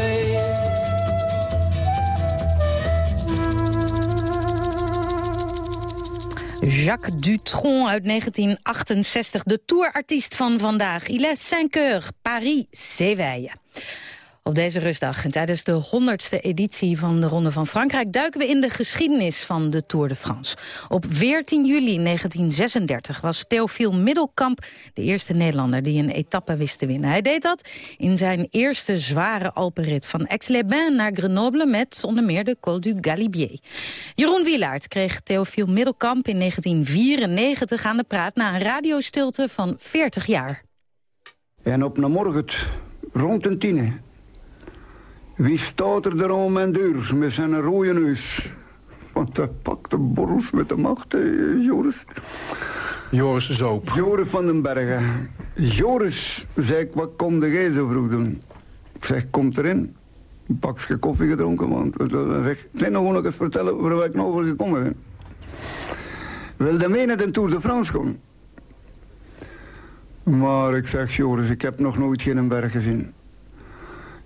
Jacques Dutronc uit 1968, de tourartiest van vandaag. Il est 5 heures, Paris s'éveille. Op deze rustdag en tijdens de 100ste editie van de Ronde van Frankrijk... duiken we in de geschiedenis van de Tour de France. Op 14 juli 1936 was Theophile Middelkamp de eerste Nederlander... die een etappe wist te winnen. Hij deed dat in zijn eerste zware Alpenrit... van Aix-les-Bains naar Grenoble met onder meer de Col du Galibier. Jeroen Wielaert kreeg Theophile Middelkamp in 1994 aan de praat... na een radiostilte van 40 jaar. En op een morgen rond een wie staat er daar om mijn deur met zijn rode neus? Want hij pakte borrels met de macht, Joris. Joris de Zoop. Joris van den Bergen. Joris, zei ik, wat komt de jij zo vroeg doen? Ik zeg, komt erin. Een pakje koffie gedronken, want hij zegt, ik nog eens vertellen waar ik nog over gekomen ben. wilde mee naar de Tour de France gaan. Maar ik zeg, Joris, ik heb nog nooit geen berg gezien.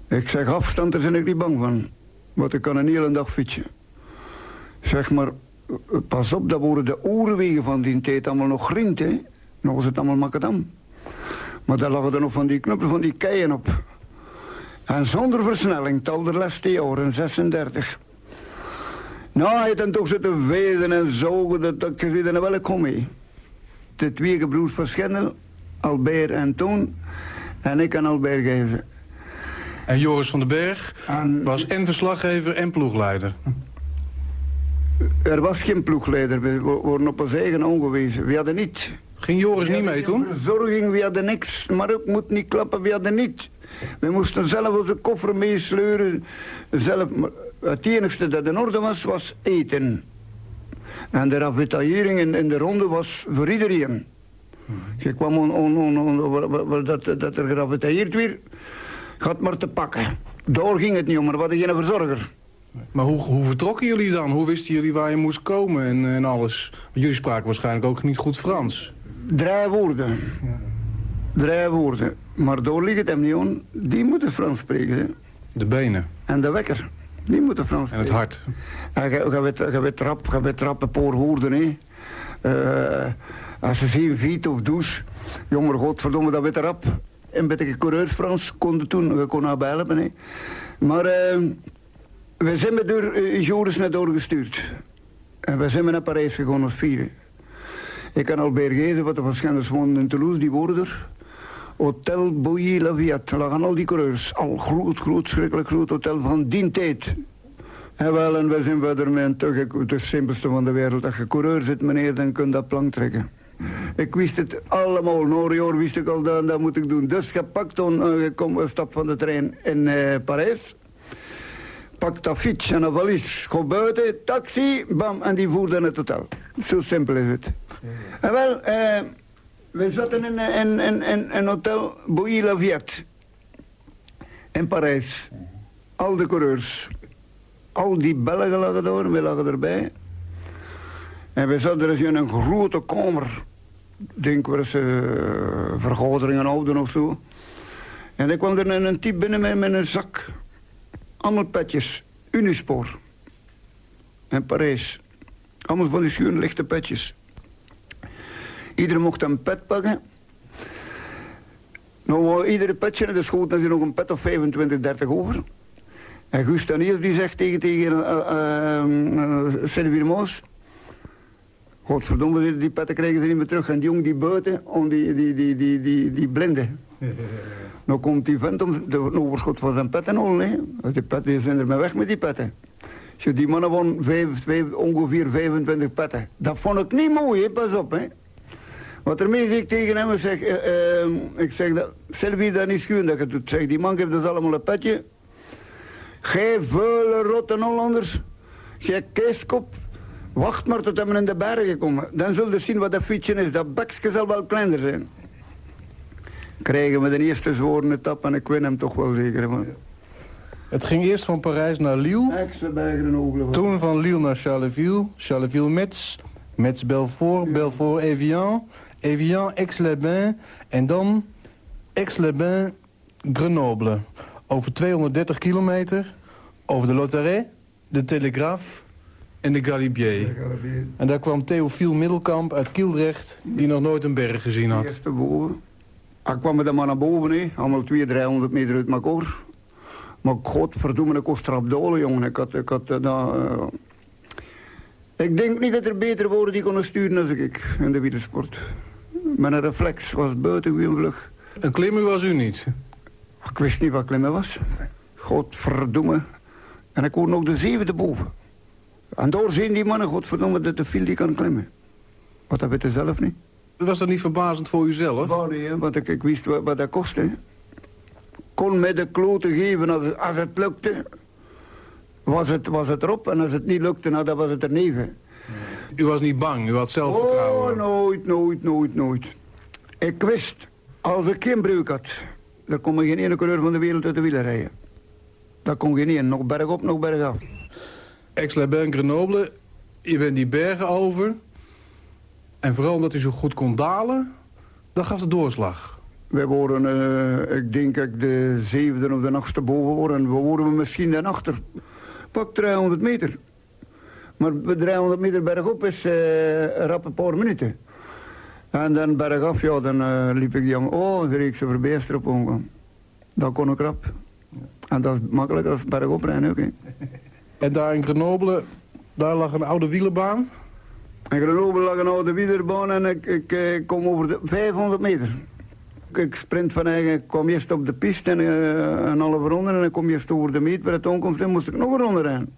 Ik zeg, afstand, daar ben ik niet bang van. Want ik kan een hele dag fietsen. Zeg maar, pas op, dat worden de oerwegen van die tijd allemaal nog grind, hè. Nog is het allemaal macadam. Maar daar lagen er nog van die knuppen van die keien op. En zonder versnelling, tal de laatste jaren, 36. Nou, hij dan toch zitten weten en zogen, dat, dat je er wel kom mee. De twee gebroers van Schendel, Albert en Toon. En ik en Albert Gezen. En Joris van den Berg was en verslaggever en ploegleider. Er was geen ploegleider, we worden op ons eigen aangewezen. We hadden niet. Ging Joris niet mee toen? Verzorging, we hadden niks. Maar ook moet niet klappen, we hadden niet. We moesten zelf onze koffer meesleuren. Zelf, het enige dat in orde was, was eten. En de ravitaillering in, in de ronde was voor iedereen. Je kwam on, on, on, on, dat, dat er geravitailleerd werd, gaat maar te pakken. Daar ging het niet om, maar we hadden geen verzorger. Maar hoe, hoe vertrokken jullie dan? Hoe wisten jullie waar je moest komen en, en alles? Want jullie spraken waarschijnlijk ook niet goed Frans. Drie woorden. Drie woorden. Maar daar ligt het hem niet. Die moeten Frans spreken. Hè. De benen. En de wekker. Die moeten Frans En het hart. Je weet, je trap, je weet trap een paar woorden. Hè. Uh, als ze zien fiet of douche. Jongen, godverdomme, dat weet rap. En met de Frans konden toen, we konden haar helpen. Hè. Maar uh, we zijn met door uh, Joris naar doorgestuurd. En we zijn naar Parijs gegaan als vieren. Ik kan al bergezen wat de verschillende wonen in Toulouse, die worden er. Hotel Bouilly La Viette, daar gaan al die coureurs. Al groot, groot, schrikkelijk groot hotel van die tijd. En wel, en we zijn verder met het simpelste van de wereld. Als je coureur zit, meneer, dan kun je dat plank trekken. Ik wist het allemaal. Na wist ik al, dat, dat moet ik doen. Dus gepakt, toen uh, kom, stap van de trein in uh, Parijs. Pak dat fiets en een valies. Ga buiten, taxi, bam, en die voerde het hotel. Zo simpel is het. En wel, we zaten in een hotel Bouilly La Viette. In Parijs. Al de coureurs. Al die Belgen lagen door, we lagen erbij. En we zaten in een grote kamer. Denk waar ze uh, vergaderingen houden of zo. En dan kwam er een type binnen met, met een zak. Allemaal petjes. Unispoor. In Parijs. Allemaal van die schuine lichte petjes. Iedereen mocht een pet pakken. Nou, iedere petje, dat schoot er nog een pet of 25, 30 over. En Guus die zegt tegen, tegen uh. Godverdomme, die petten krijgen ze niet meer terug. En die jongen die buiten, om die, die, die, die, die, die blinde. (laughs) nou komt die vent om de overschot van zijn petten al. Hè. Die petten zijn er mee weg met die petten. Dus die mannen won vijf, vijf, ongeveer 25 petten. Dat vond ik niet mooi, hè. pas op. Hè. Wat ermee zeg ik tegen hem, ik zeg, uh, uh, ik zeg dat, Sylvie, dat niet schuwen dat je doet. Zeg, die man heeft dus allemaal een petje. Gij vuile rotte Hollanders. Gij keeskop. Wacht maar tot we in de bergen komen. Dan zul je zien wat dat fietsje is. Dat bekje zal wel kleiner zijn. Krijgen we de eerste zworen etap en ik win hem toch wel zeker. Man. Het ging eerst van Parijs naar Lille. Toen van Lille naar Charleville. Charleville-Metz. Metz-Belfort. Belfort-Evian. Evian, Aix-les-Bains. En dan Aix-les-Bains, Grenoble. Over 230 kilometer. Over de Lotaret, de Telegraaf en de Galibier. En daar kwam Theofiel Middelkamp uit Kieldrecht... die nog nooit een berg gezien had. Eerst boven. Ik kwam met de man naar boven, hè. allemaal 200, 300 meter uit elkaar. Maar godverdomme, ik kost trap dolen, jongen. Ik had, ik had, uh, ik denk niet dat er betere woorden die konden sturen als ik in de wielersport. Mijn reflex was buitengewoon vlug. Een klimmer was u niet? Ik wist niet wat klimmen was. Godverdomme. En ik hoorde nog de zevende boven. En door zien die mannen, godverdomme, dat de viel die kan klimmen. Wat dat weet je zelf niet. Was dat niet verbazend voor uzelf? Want ik, ik wist wat, wat dat kostte. Kon met de kloten geven als, als het lukte. Was het, was het erop en als het niet lukte, nou, dan was het er neven. U was niet bang, u had zelfvertrouwen? Oh, nooit, nooit, nooit, nooit. Ik wist, als ik geen breuk had... dan kon me geen ene coureur van de wereld uit de wielen rijden. Dat kon geen één, nog bergop, nog bergaf. Aix-les-Bains, Grenoble, je bent die bergen over. En vooral omdat hij zo goed kon dalen, dat gaf de doorslag. We worden, uh, ik denk ik de zevende of de achtste boven worden. We worden misschien dan achter. Pak 300 meter. Maar 300 meter bergop is uh, rap een paar minuten. En dan bergaf, ja, dan uh, liep ik jong. Oh, de reeks verbeester op omgaan. Dat kon ik rap. En dat is makkelijker als bergop rijden ook. Hè. En daar in Grenoble, daar lag een oude wielerbaan? In Grenoble lag een oude wielerbaan en ik, ik, ik kom over de 500 meter. Ik sprint van eigen, ik kwam eerst op de piste en uh, een halve ronde en dan kom eerst over de meet bij het onkomst en moest ik nog een ronde rijden.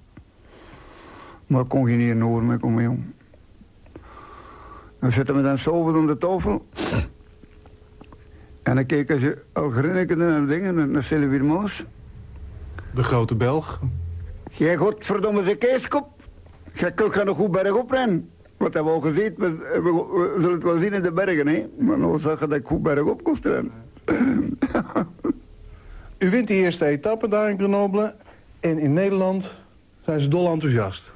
Maar ik kon geen hier horen, maar ik kom jong. Dan zitten we dan s'avonds om de tafel. En dan keek als je al grinniken naar de dingen, naar Sylvie Moos. De grote Belg. Jij godverdomme de keeskop. Jij kunt gaan nog goed bergop rennen. Wat hebben we al gezien, we, we, we, zullen het wel zien in de bergen, hè. Maar nou zag je dat ik goed bergop kon rennen. (laughs) U wint de eerste etappe daar in Grenoble. En in Nederland zijn ze dol enthousiast.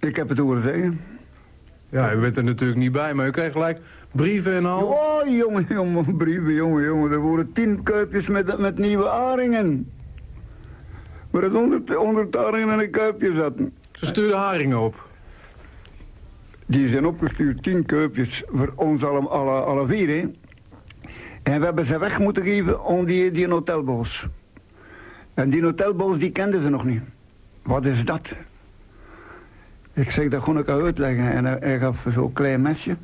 Ik heb het horen zeggen. Ja, u bent er natuurlijk niet bij, maar u krijgt gelijk brieven en al. Oh, jongen, jongen, brieven, jongen, jongen. Er worden tien kuipjes met, met nieuwe aringen. Waar het honderd, honderd aringen in een kuipje zaten. Ze stuurden haringen op. Die zijn opgestuurd, tien kuipjes, voor ons alle, alle, alle vier, hè. En we hebben ze weg moeten geven om die, die hotelboos. En die hotelboos, die kenden ze nog niet. Wat is dat? Ik zeg, dat gewoon ik uitleggen. En hij, hij gaf zo'n klein mesje.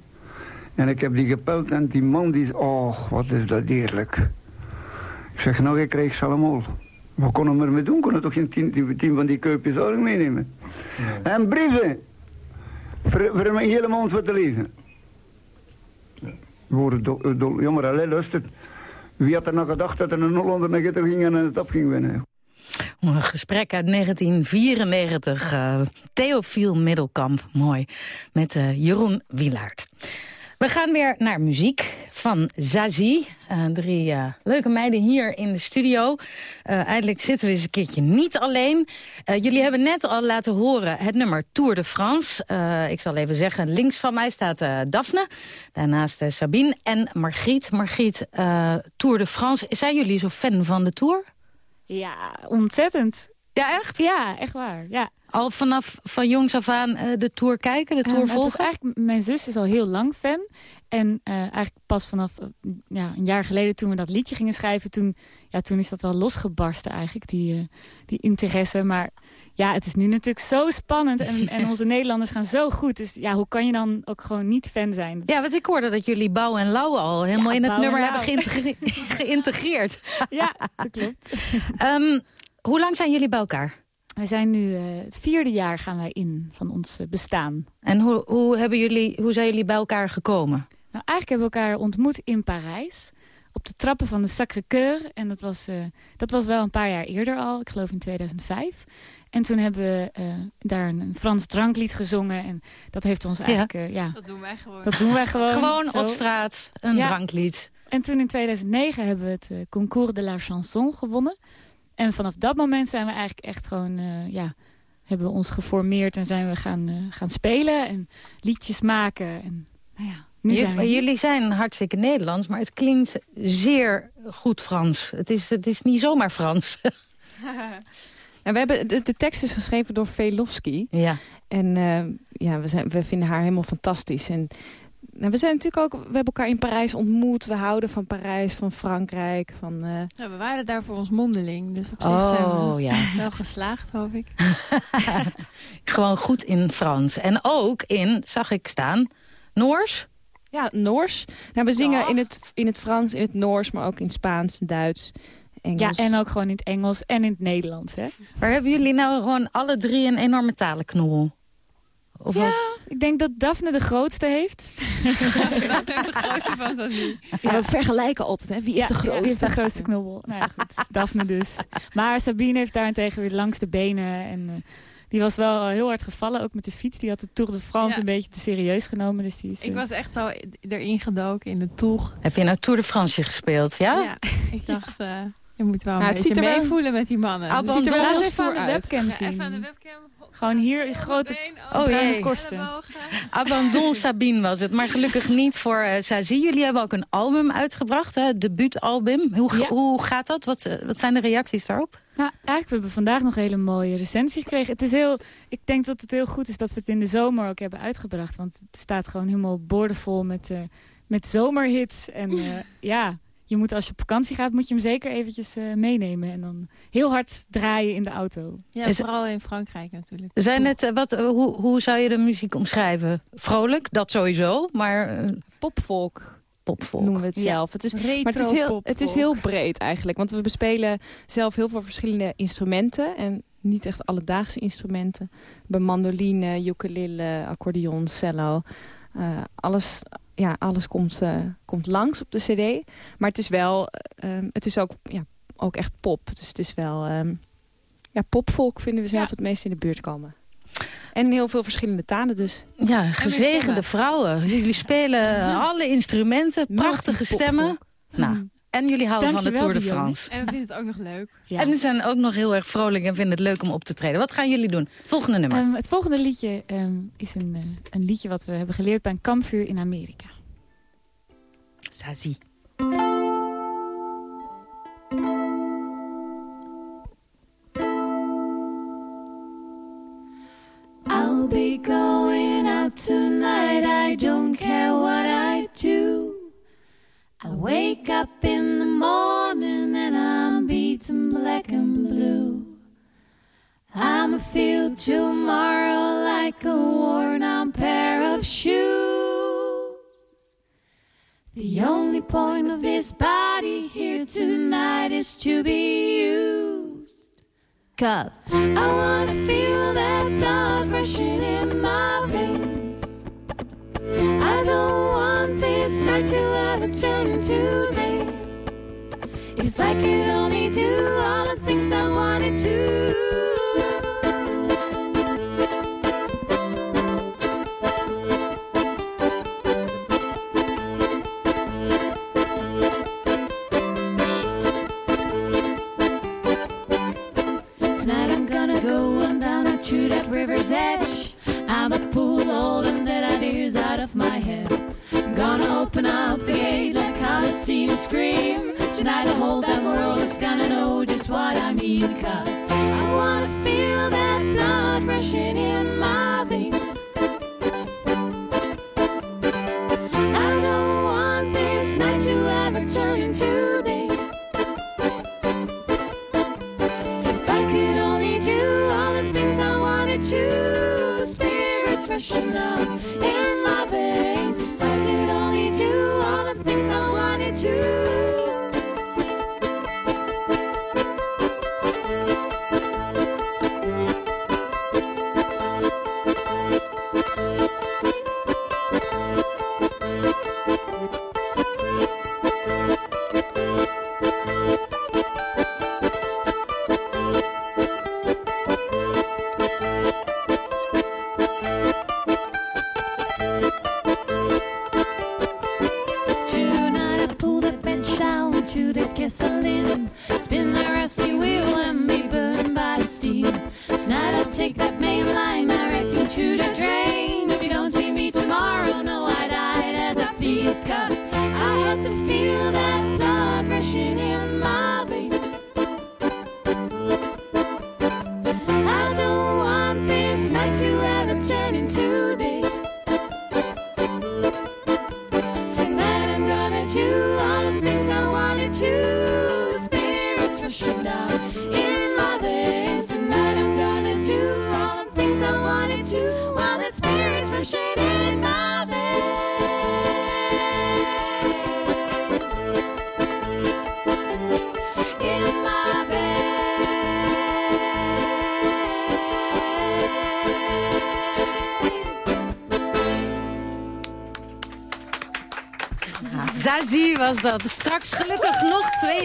En ik heb die gepeld en die man die... Oh, wat is dat eerlijk. Ik zeg, nou, ik kreeg salmol. Wat kon hem ermee doen? Kon toch geen tien, tien van die kuipjes oren meenemen? Nee. En brieven. Voor, voor mijn hele mond voor te lezen. Ja. Woorden dol, dol. Jammer, alleen luistert. Wie had er nou gedacht dat er een Hollander naar Gitter ging en het op ging winnen? Een gesprek uit 1994. Uh, Theofiel Middelkamp, mooi. Met uh, Jeroen Wielaert. We gaan weer naar muziek van Zazie. Uh, drie uh, leuke meiden hier in de studio. Uh, eindelijk zitten we eens een keertje niet alleen. jullie hebben net al laten horen het nummer Tour de France. ik zal even zeggen, links van mij staat Daphne. Daarnaast Sabine en Margriet. Margriet, Tour de France. Zijn jullie zo fan van de Tour? Ja, ontzettend. Ja, echt? Ja, echt waar. Ja. Al vanaf van jongs af aan uh, de Tour kijken, de Tour uh, volgen? eigenlijk, mijn zus is al heel lang fan. En uh, eigenlijk pas vanaf ja, een jaar geleden toen we dat liedje gingen schrijven... toen, ja, toen is dat wel losgebarsten eigenlijk, die, die interesse. Maar ja, het is nu natuurlijk zo spannend en, en (laughs) onze Nederlanders gaan zo goed. Dus ja, hoe kan je dan ook gewoon niet fan zijn? Ja, want ik hoorde dat jullie Bouw en Lauw al helemaal ja, in het nummer hebben geïntegre (laughs) geïntegreerd. ja, dat klopt. um, hoe lang zijn jullie bij elkaar? We zijn nu uh, het vierde jaar gaan wij in van ons uh, bestaan. En hoe, hoe, hebben jullie, hoe zijn jullie bij elkaar gekomen? Nou, eigenlijk hebben we elkaar ontmoet in Parijs. Op de trappen van de Sacré-Cœur. En dat was, uh, dat was wel een paar jaar eerder al. Ik geloof in 2005. En toen hebben we uh, daar een Frans dranklied gezongen. En dat heeft ons eigenlijk... Uh, ja, dat doen wij gewoon. Dat doen wij gewoon. gewoon zo. op straat, een ja. dranklied. En toen in 2009 hebben we het uh, Concours de la Chanson gewonnen. En vanaf dat moment zijn we eigenlijk echt gewoon... ja, hebben we ons geformeerd en zijn we gaan, gaan spelen. En liedjes maken. En nou ja, nu zijn we Jullie zijn hartstikke Nederlands, maar het klinkt zeer goed Frans. Het is, het is niet zomaar Frans. En (laughs) (laughs) we hebben de, de tekst is geschreven door Velofsky. Ja. En uh, ja, we, zijn, we vinden haar helemaal fantastisch. En nou, we zijn natuurlijk ook, we hebben elkaar in Parijs ontmoet. We houden van Parijs, van Frankrijk. Van, uh... ja, we waren daar voor ons mondeling. Dus op zich oh, zijn we ja. (laughs) wel geslaagd, hoop ik. (laughs) Gewoon goed in Frans. En ook in, zag ik staan, Noors? Ja, Noors. Nou, we zingen in, het, in het Frans, in het Noors, maar ook in Spaans, Duits... Engels. Ja, en ook gewoon in het Engels en in het Nederlands. Hè? Maar hebben jullie nou gewoon alle drie een enorme talenknobbel? Of ja, wat? ik denk dat Daphne de grootste heeft. (laughs) Daphne heeft de grootste van Zazie. Ja, we vergelijken altijd, hè? Wie heeft de grootste? Wie heeft de grootste knobbel? nou ja, goed, (laughs) Daphne dus. Maar Sabine heeft daarentegen weer langs de benen. En uh, die was wel heel hard gevallen, ook met de fiets. Die had de Tour de France ja. een beetje te serieus genomen. Dus die is, uh... Ik was echt zo erin gedoken in de Tour. Heb je nou Tour de France gespeeld, ja? Ja, ik dacht... Uh, je moet wel een nou, beetje meevoelen met die mannen. Het ziet er wel heel stoer aan de webcam zien. Ja, even aan de webcam. Gewoon hier in grote Oh jee. korsten. Abandon (laughs) Sabine was het, maar gelukkig niet voor uh, Sazie. Jullie hebben ook een album uitgebracht, hè? debuutalbum. Hoe, hoe gaat dat? Wat, eh, wat zijn de reacties daarop? Nou, eigenlijk we hebben we vandaag nog een hele mooie recensie gekregen. Het is heel, ik denk dat het heel goed is dat we het in de zomer ook hebben uitgebracht. Want het staat gewoon helemaal boordevol met, uh, met zomerhits. En uh, (laughs) ja, je moet als je op vakantie gaat, moet je hem zeker eventjes uh, meenemen. En dan heel hard draaien in de auto. Ja, is vooral in Frankrijk natuurlijk. Zijn het, wat, hoe, hoe zou je de muziek omschrijven? Vrolijk, dat sowieso, maar... Popvolk popvolk. noemen we het zelf. Ja. Het is, Retro maar het is, heel, het is heel breed eigenlijk. Want we bespelen zelf heel veel verschillende instrumenten. En niet echt alledaagse instrumenten. Bij mandoline, ukulele, accordeon, cello. Uh, alles, ja, alles komt, uh, komt langs op de cd. Maar het is wel... Uh, het is ook, ja, ook echt pop. Dus het is wel... Um, ja, popvolk vinden we zelf ja. het meest in de buurt komen. En heel veel verschillende talen dus. Ja, gezegende vrouwen. Jullie spelen (laughs) alle instrumenten, prachtige stemmen. Nou, en jullie houden van de Tour de France. En we vinden het ook nog leuk. Ja. En we zijn ook nog heel erg vrolijk en vinden het leuk om op te treden. Wat gaan jullie doen? Het volgende nummer. Um, het volgende liedje um, is een, uh, een liedje wat we hebben geleerd bij een kampvuur in Amerika. Sazie. I'll be going out tonight. I don't care what I do. I wake up in the morning and I'm beaten black and blue. I'ma feel tomorrow like a worn out pair of shoes. The only point of this body here tonight is to be used. Cause I wanna feel that blood rushing in my veins. I don't this night to ever turn into day. If I could only do all the things I wanted to. Tonight I'm gonna go on down to that river's edge. I'm a pool holding dead ideas out of my head. Gonna open up the gate like a Coliseum scream. Tonight the whole damn world is gonna know just what I mean. Cause I wanna feel that blood rushing in my veins.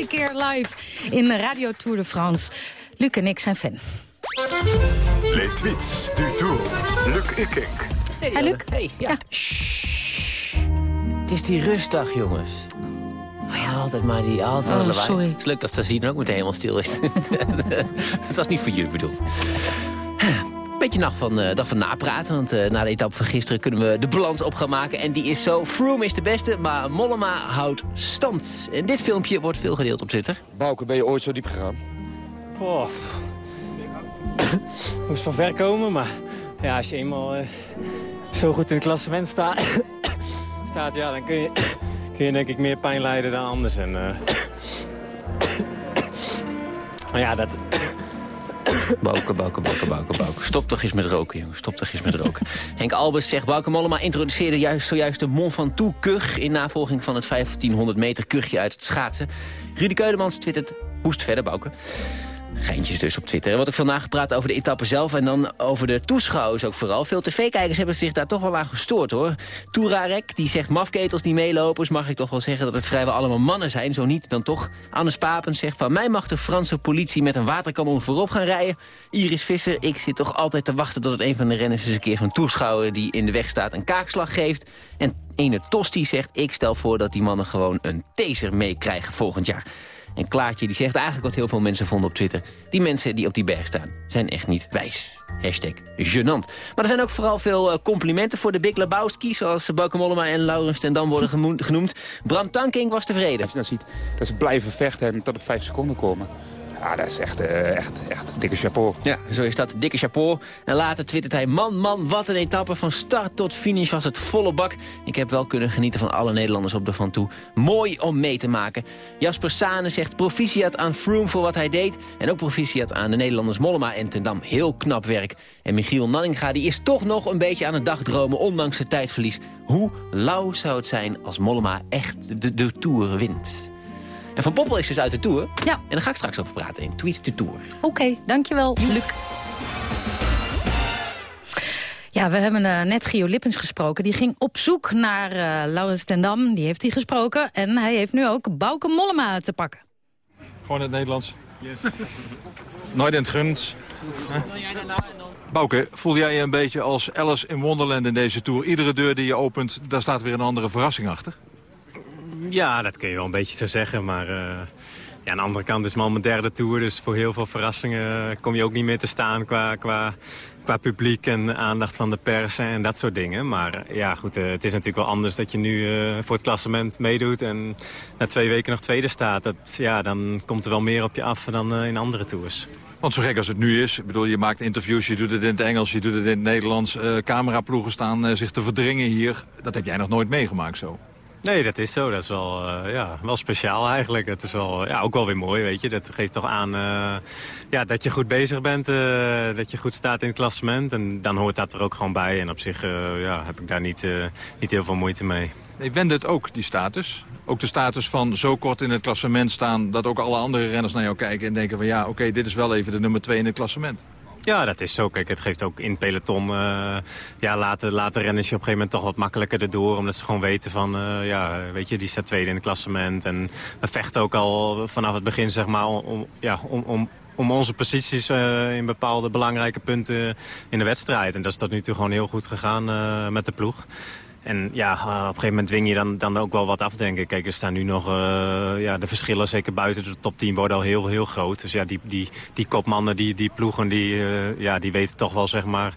Twee keer live in de Radio Tour de France. Luc en ik zijn fan. Les tweets du Tour. Luc Ikink. Hey, Hey, Luc. Hey, ja. Het is die rustdag, jongens. Oh ja, altijd maar die altijd Oh, sorry. Het is leuk dat Sazine ook meteen helemaal stil is. (laughs) Het was niet voor jullie bedoeld. Beetje dag van, uh, dag van napraten. Want uh, na de etappe van gisteren kunnen we de balans op gaan maken. En die is zo. Froome is de beste, maar Mollema houdt stand. En dit filmpje wordt veel gedeeld op Twitter. Bouke, ben je ooit zo diep gegaan? Oh. Moest van ver komen, maar ja, als je eenmaal uh, zo goed in het klassement staat, (coughs) staat ja, dan kun je, kun je denk ik meer pijn lijden dan anders. En, (coughs) ja, dat, Bouke, Bouke, Bouke, Bouke, Bouke. Stop toch eens met roken, jongen. Stop toch eens met roken. (laughs) Henk Albers zegt, Bouke Mollema introduceerde juist, zojuist de Mont Ventoux-kug... in navolging van het 1500 meter kuchje uit het schaatsen. Rudy Keudemans twittert, hoest verder, Bouke. Geintjes dus op Twitter. Er wordt ook veel nagepraat over de etappe zelf en dan over de toeschouwers ook vooral. Veel tv-kijkers hebben zich daar toch wel aan gestoord hoor. Tourarek, die zegt mafketels die meelopers, mag ik toch wel zeggen dat het vrijwel allemaal mannen zijn. Zo niet dan toch. Anne Spapens zegt van mij mag de Franse politie met een waterkanon voorop gaan rijden. Iris Visser, ik zit toch altijd te wachten tot het een van de renners eens een keer zo'n toeschouwer die in de weg staat een kaakslag geeft. En ene Tosti zegt, ik stel voor dat die mannen gewoon een taser meekrijgen volgend jaar. En Klaartje die zegt eigenlijk wat heel veel mensen vonden op Twitter. Die mensen die op die berg staan zijn echt niet wijs. Hashtag gênant. Maar er zijn ook vooral veel eh, complimenten voor de Big Lebowski... zoals Bauke Mollema en Laurens ten Dam worden genoemd. Bram Tankink was tevreden. Als je dan ziet dat ze blijven vechten en tot op vijf seconden komen... Ja, dat is echt, uh, echt, echt dikke chapeau. Ja, zo is dat. Dikke chapeau. En later twittert hij... Man, man, wat een etappe. Van start tot finish was het volle bak. Ik heb wel kunnen genieten van alle Nederlanders op de Van Toe. Mooi om mee te maken. Jasper Sane zegt proficiat aan Froome voor wat hij deed. En ook proficiat aan de Nederlanders Mollema en Tendam. Heel knap werk. En Michiel Nanninga die is toch nog een beetje aan het dagdromen... ondanks het tijdverlies. Hoe lauw zou het zijn als Mollema echt de, de Tour wint? En Van Poppel is dus uit de Tour. Ja. En daar ga ik straks over praten in Tweets de Tour. Oké, dankjewel, Luc. Ja, we hebben uh, net Gio Lippens gesproken. Die ging op zoek naar uh, Laurens ten Dam. Die heeft hij gesproken. En hij heeft nu ook Bouke Mollema te pakken. Gewoon in het Nederlands. Yes. (laughs) Nooit in het gunt. (laughs) Bouke, voel jij je een beetje als Alice in Wonderland in deze Tour? Iedere deur die je opent, daar staat weer een andere verrassing achter. Ja, dat kun je wel een beetje zo zeggen. Maar uh, ja, aan de andere kant is het al mijn derde tour. Dus voor heel veel verrassingen kom je ook niet meer te staan qua, qua, qua publiek en aandacht van de pers en dat soort dingen. Maar uh, ja, goed, het is natuurlijk wel anders dat je nu voor het klassement meedoet en na twee weken nog tweede staat. Dat, ja, dan komt er wel meer op je af dan in andere tours. Want zo gek als het nu is, ik bedoel, je maakt interviews, je doet het in het Engels, je doet het in het Nederlands. cameraploegen staan zich te verdringen hier. Dat heb jij nog nooit meegemaakt zo. Nee, dat is zo. Dat is wel, uh, ja, wel speciaal eigenlijk. Dat is wel, ja, ook wel weer mooi, weet je. Dat geeft toch aan uh, ja, dat je goed bezig bent. Uh, dat je goed staat in het klassement. En dan hoort dat er ook gewoon bij. En op zich ja, heb ik daar niet, niet heel veel moeite mee. Nee, wende het ook, die status? Ook de status van zo kort in het klassement staan... dat ook alle andere renners naar jou kijken en denken van... ja, oké, dit is wel even de nummer twee in het klassement. Ja, dat is zo. Kijk, het geeft ook in peloton... Uh, ja, laten, laten renners je op een gegeven moment toch wat makkelijker erdoor. Omdat ze gewoon weten van... Uh, ja, weet je, die staat tweede in het klassement. En we vechten ook al vanaf het begin, zeg maar... om, ja, om, om om onze posities uh, in bepaalde belangrijke punten in de wedstrijd. En dat is tot nu toe gewoon heel goed gegaan met de ploeg. En ja, op een gegeven moment dwing je dan, dan ook wel wat af, denk ik. Kijk, er staan nu nog... Uh, ja, de verschillen, zeker buiten de top 10, worden al heel, heel groot. Dus ja, die, die, die kopmannen, die, die ploegen, die, uh, ja, die weten toch wel, zeg maar...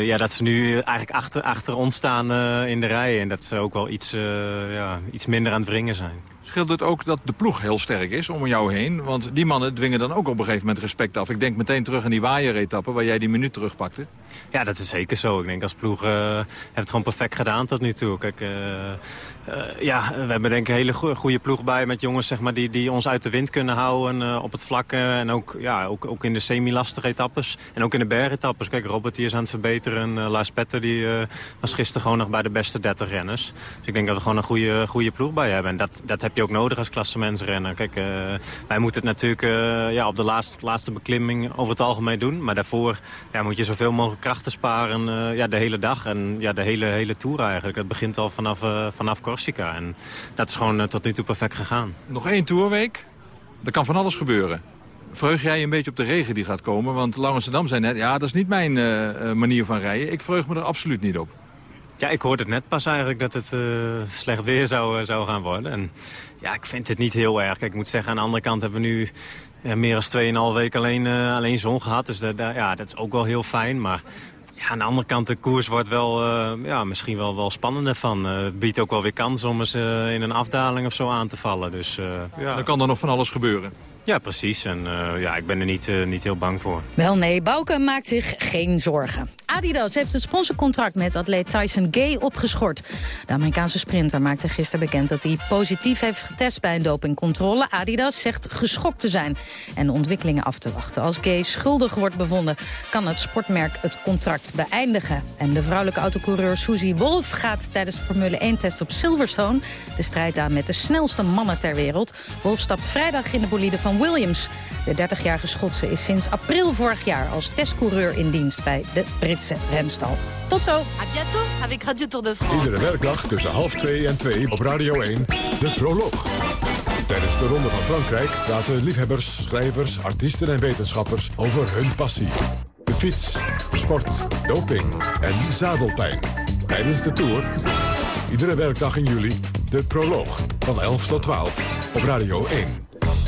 Ja, dat ze nu eigenlijk achter, achter ons staan in de rij. En dat ze ook wel iets, ja, iets minder aan het wringen zijn. Scheelt het ook dat de ploeg heel sterk is om jou heen? Want die mannen dwingen dan ook op een gegeven moment respect af. Ik denk meteen terug aan die waaieretappe waar jij die minuut terugpakte. Ja, dat is zeker zo. Ik denk als ploeg uh, heeft het gewoon perfect gedaan tot nu toe. Kijk, uh, ja, we hebben denk ik een hele goede ploeg bij met jongens zeg maar, die, die ons uit de wind kunnen houden op het vlak. en ook, ja, ook, ook in de semi-lastige etappes en ook in de bergetappes. Kijk, Robert die is aan het verbeteren en Lars Petter die was gisteren gewoon nog bij de beste 30 renners. Dus ik denk dat we gewoon een goede, goede ploeg bij hebben. En dat, dat heb je ook nodig als klassementsrenner. Kijk, wij moeten het natuurlijk ja, op de laatste, laatste beklimming over het algemeen doen. Maar daarvoor ja, moet je zoveel mogelijk kracht te sparen ja, de hele dag. En ja, de hele, hele tour eigenlijk. Het begint al vanaf, vanaf Corsica. En dat is gewoon uh, tot nu toe perfect gegaan. Nog één tourweek. Er kan van alles gebeuren. Verheug jij een beetje op de regen die gaat komen? Want Laurens zei net, ja, dat is niet mijn manier van rijden. Ik verheug me er absoluut niet op. Ja, ik hoorde het net pas eigenlijk dat het slecht weer zou, zou gaan worden. En ja, ik vind het niet heel erg. Kijk, ik moet zeggen, aan de andere kant hebben we nu ja, meer dan 2,5 weken alleen, uh, alleen zon gehad. Dus dat, ja, dat is ook wel heel fijn. Maar ja, aan de andere kant, de koers wordt wel, uh, ja, misschien wel, wel spannender van. Uh, het biedt ook wel weer kans om eens in een afdaling of zo aan te vallen. Dus, ja. Dan kan er nog van alles gebeuren. Ja, precies. En uh, ja, ik ben er niet, uh, niet heel bang voor. Wel nee, Bouke maakt zich geen zorgen. Adidas heeft het sponsorcontract met atleet Tyson Gay opgeschort. De Amerikaanse sprinter maakte gisteren bekend dat hij positief heeft getest bij een dopingcontrole. Adidas zegt geschokt te zijn en ontwikkelingen af te wachten. Als Gay schuldig wordt bevonden, kan het sportmerk het contract beëindigen. En de vrouwelijke autocoureur Suzy Wolf gaat tijdens de Formule 1-test op Silverstone... de strijd aan met de snelste mannen ter wereld. Wolf stapt vrijdag in de bolide van Williams. De 30-jarige Schotse is sinds april vorig jaar als testcoureur in dienst bij de Britse renstal. Tot zo. A bientôt avec Radio Tour de France. Iedere werkdag tussen half 2 en 2 op Radio 1, de proloog. Tijdens de Ronde van Frankrijk praten liefhebbers, schrijvers, artiesten en wetenschappers over hun passie. De fiets, sport, doping en zadelpijn. Tijdens de Tour, iedere werkdag in juli, de proloog van 11 tot 12 op Radio 1.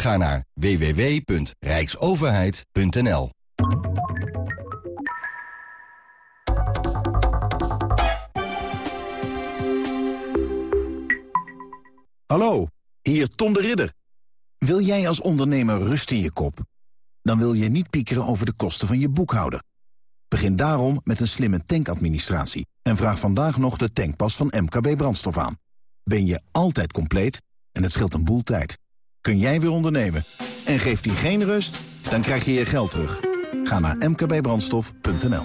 ga naar www.rijksoverheid.nl. Hallo, hier Tom de Ridder. Wil jij als ondernemer rust in je kop? Dan wil je niet piekeren over de kosten van je boekhouder. Begin daarom met een slimme tankadministratie en vraag vandaag nog de tankpas van MKB Brandstof aan. Ben je altijd compleet en het scheelt een boel tijd. Kun jij weer ondernemen en geeft die geen rust, dan krijg je je geld terug. Ga naar mkbbrandstof.nl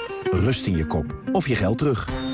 Rust in je kop of je geld terug.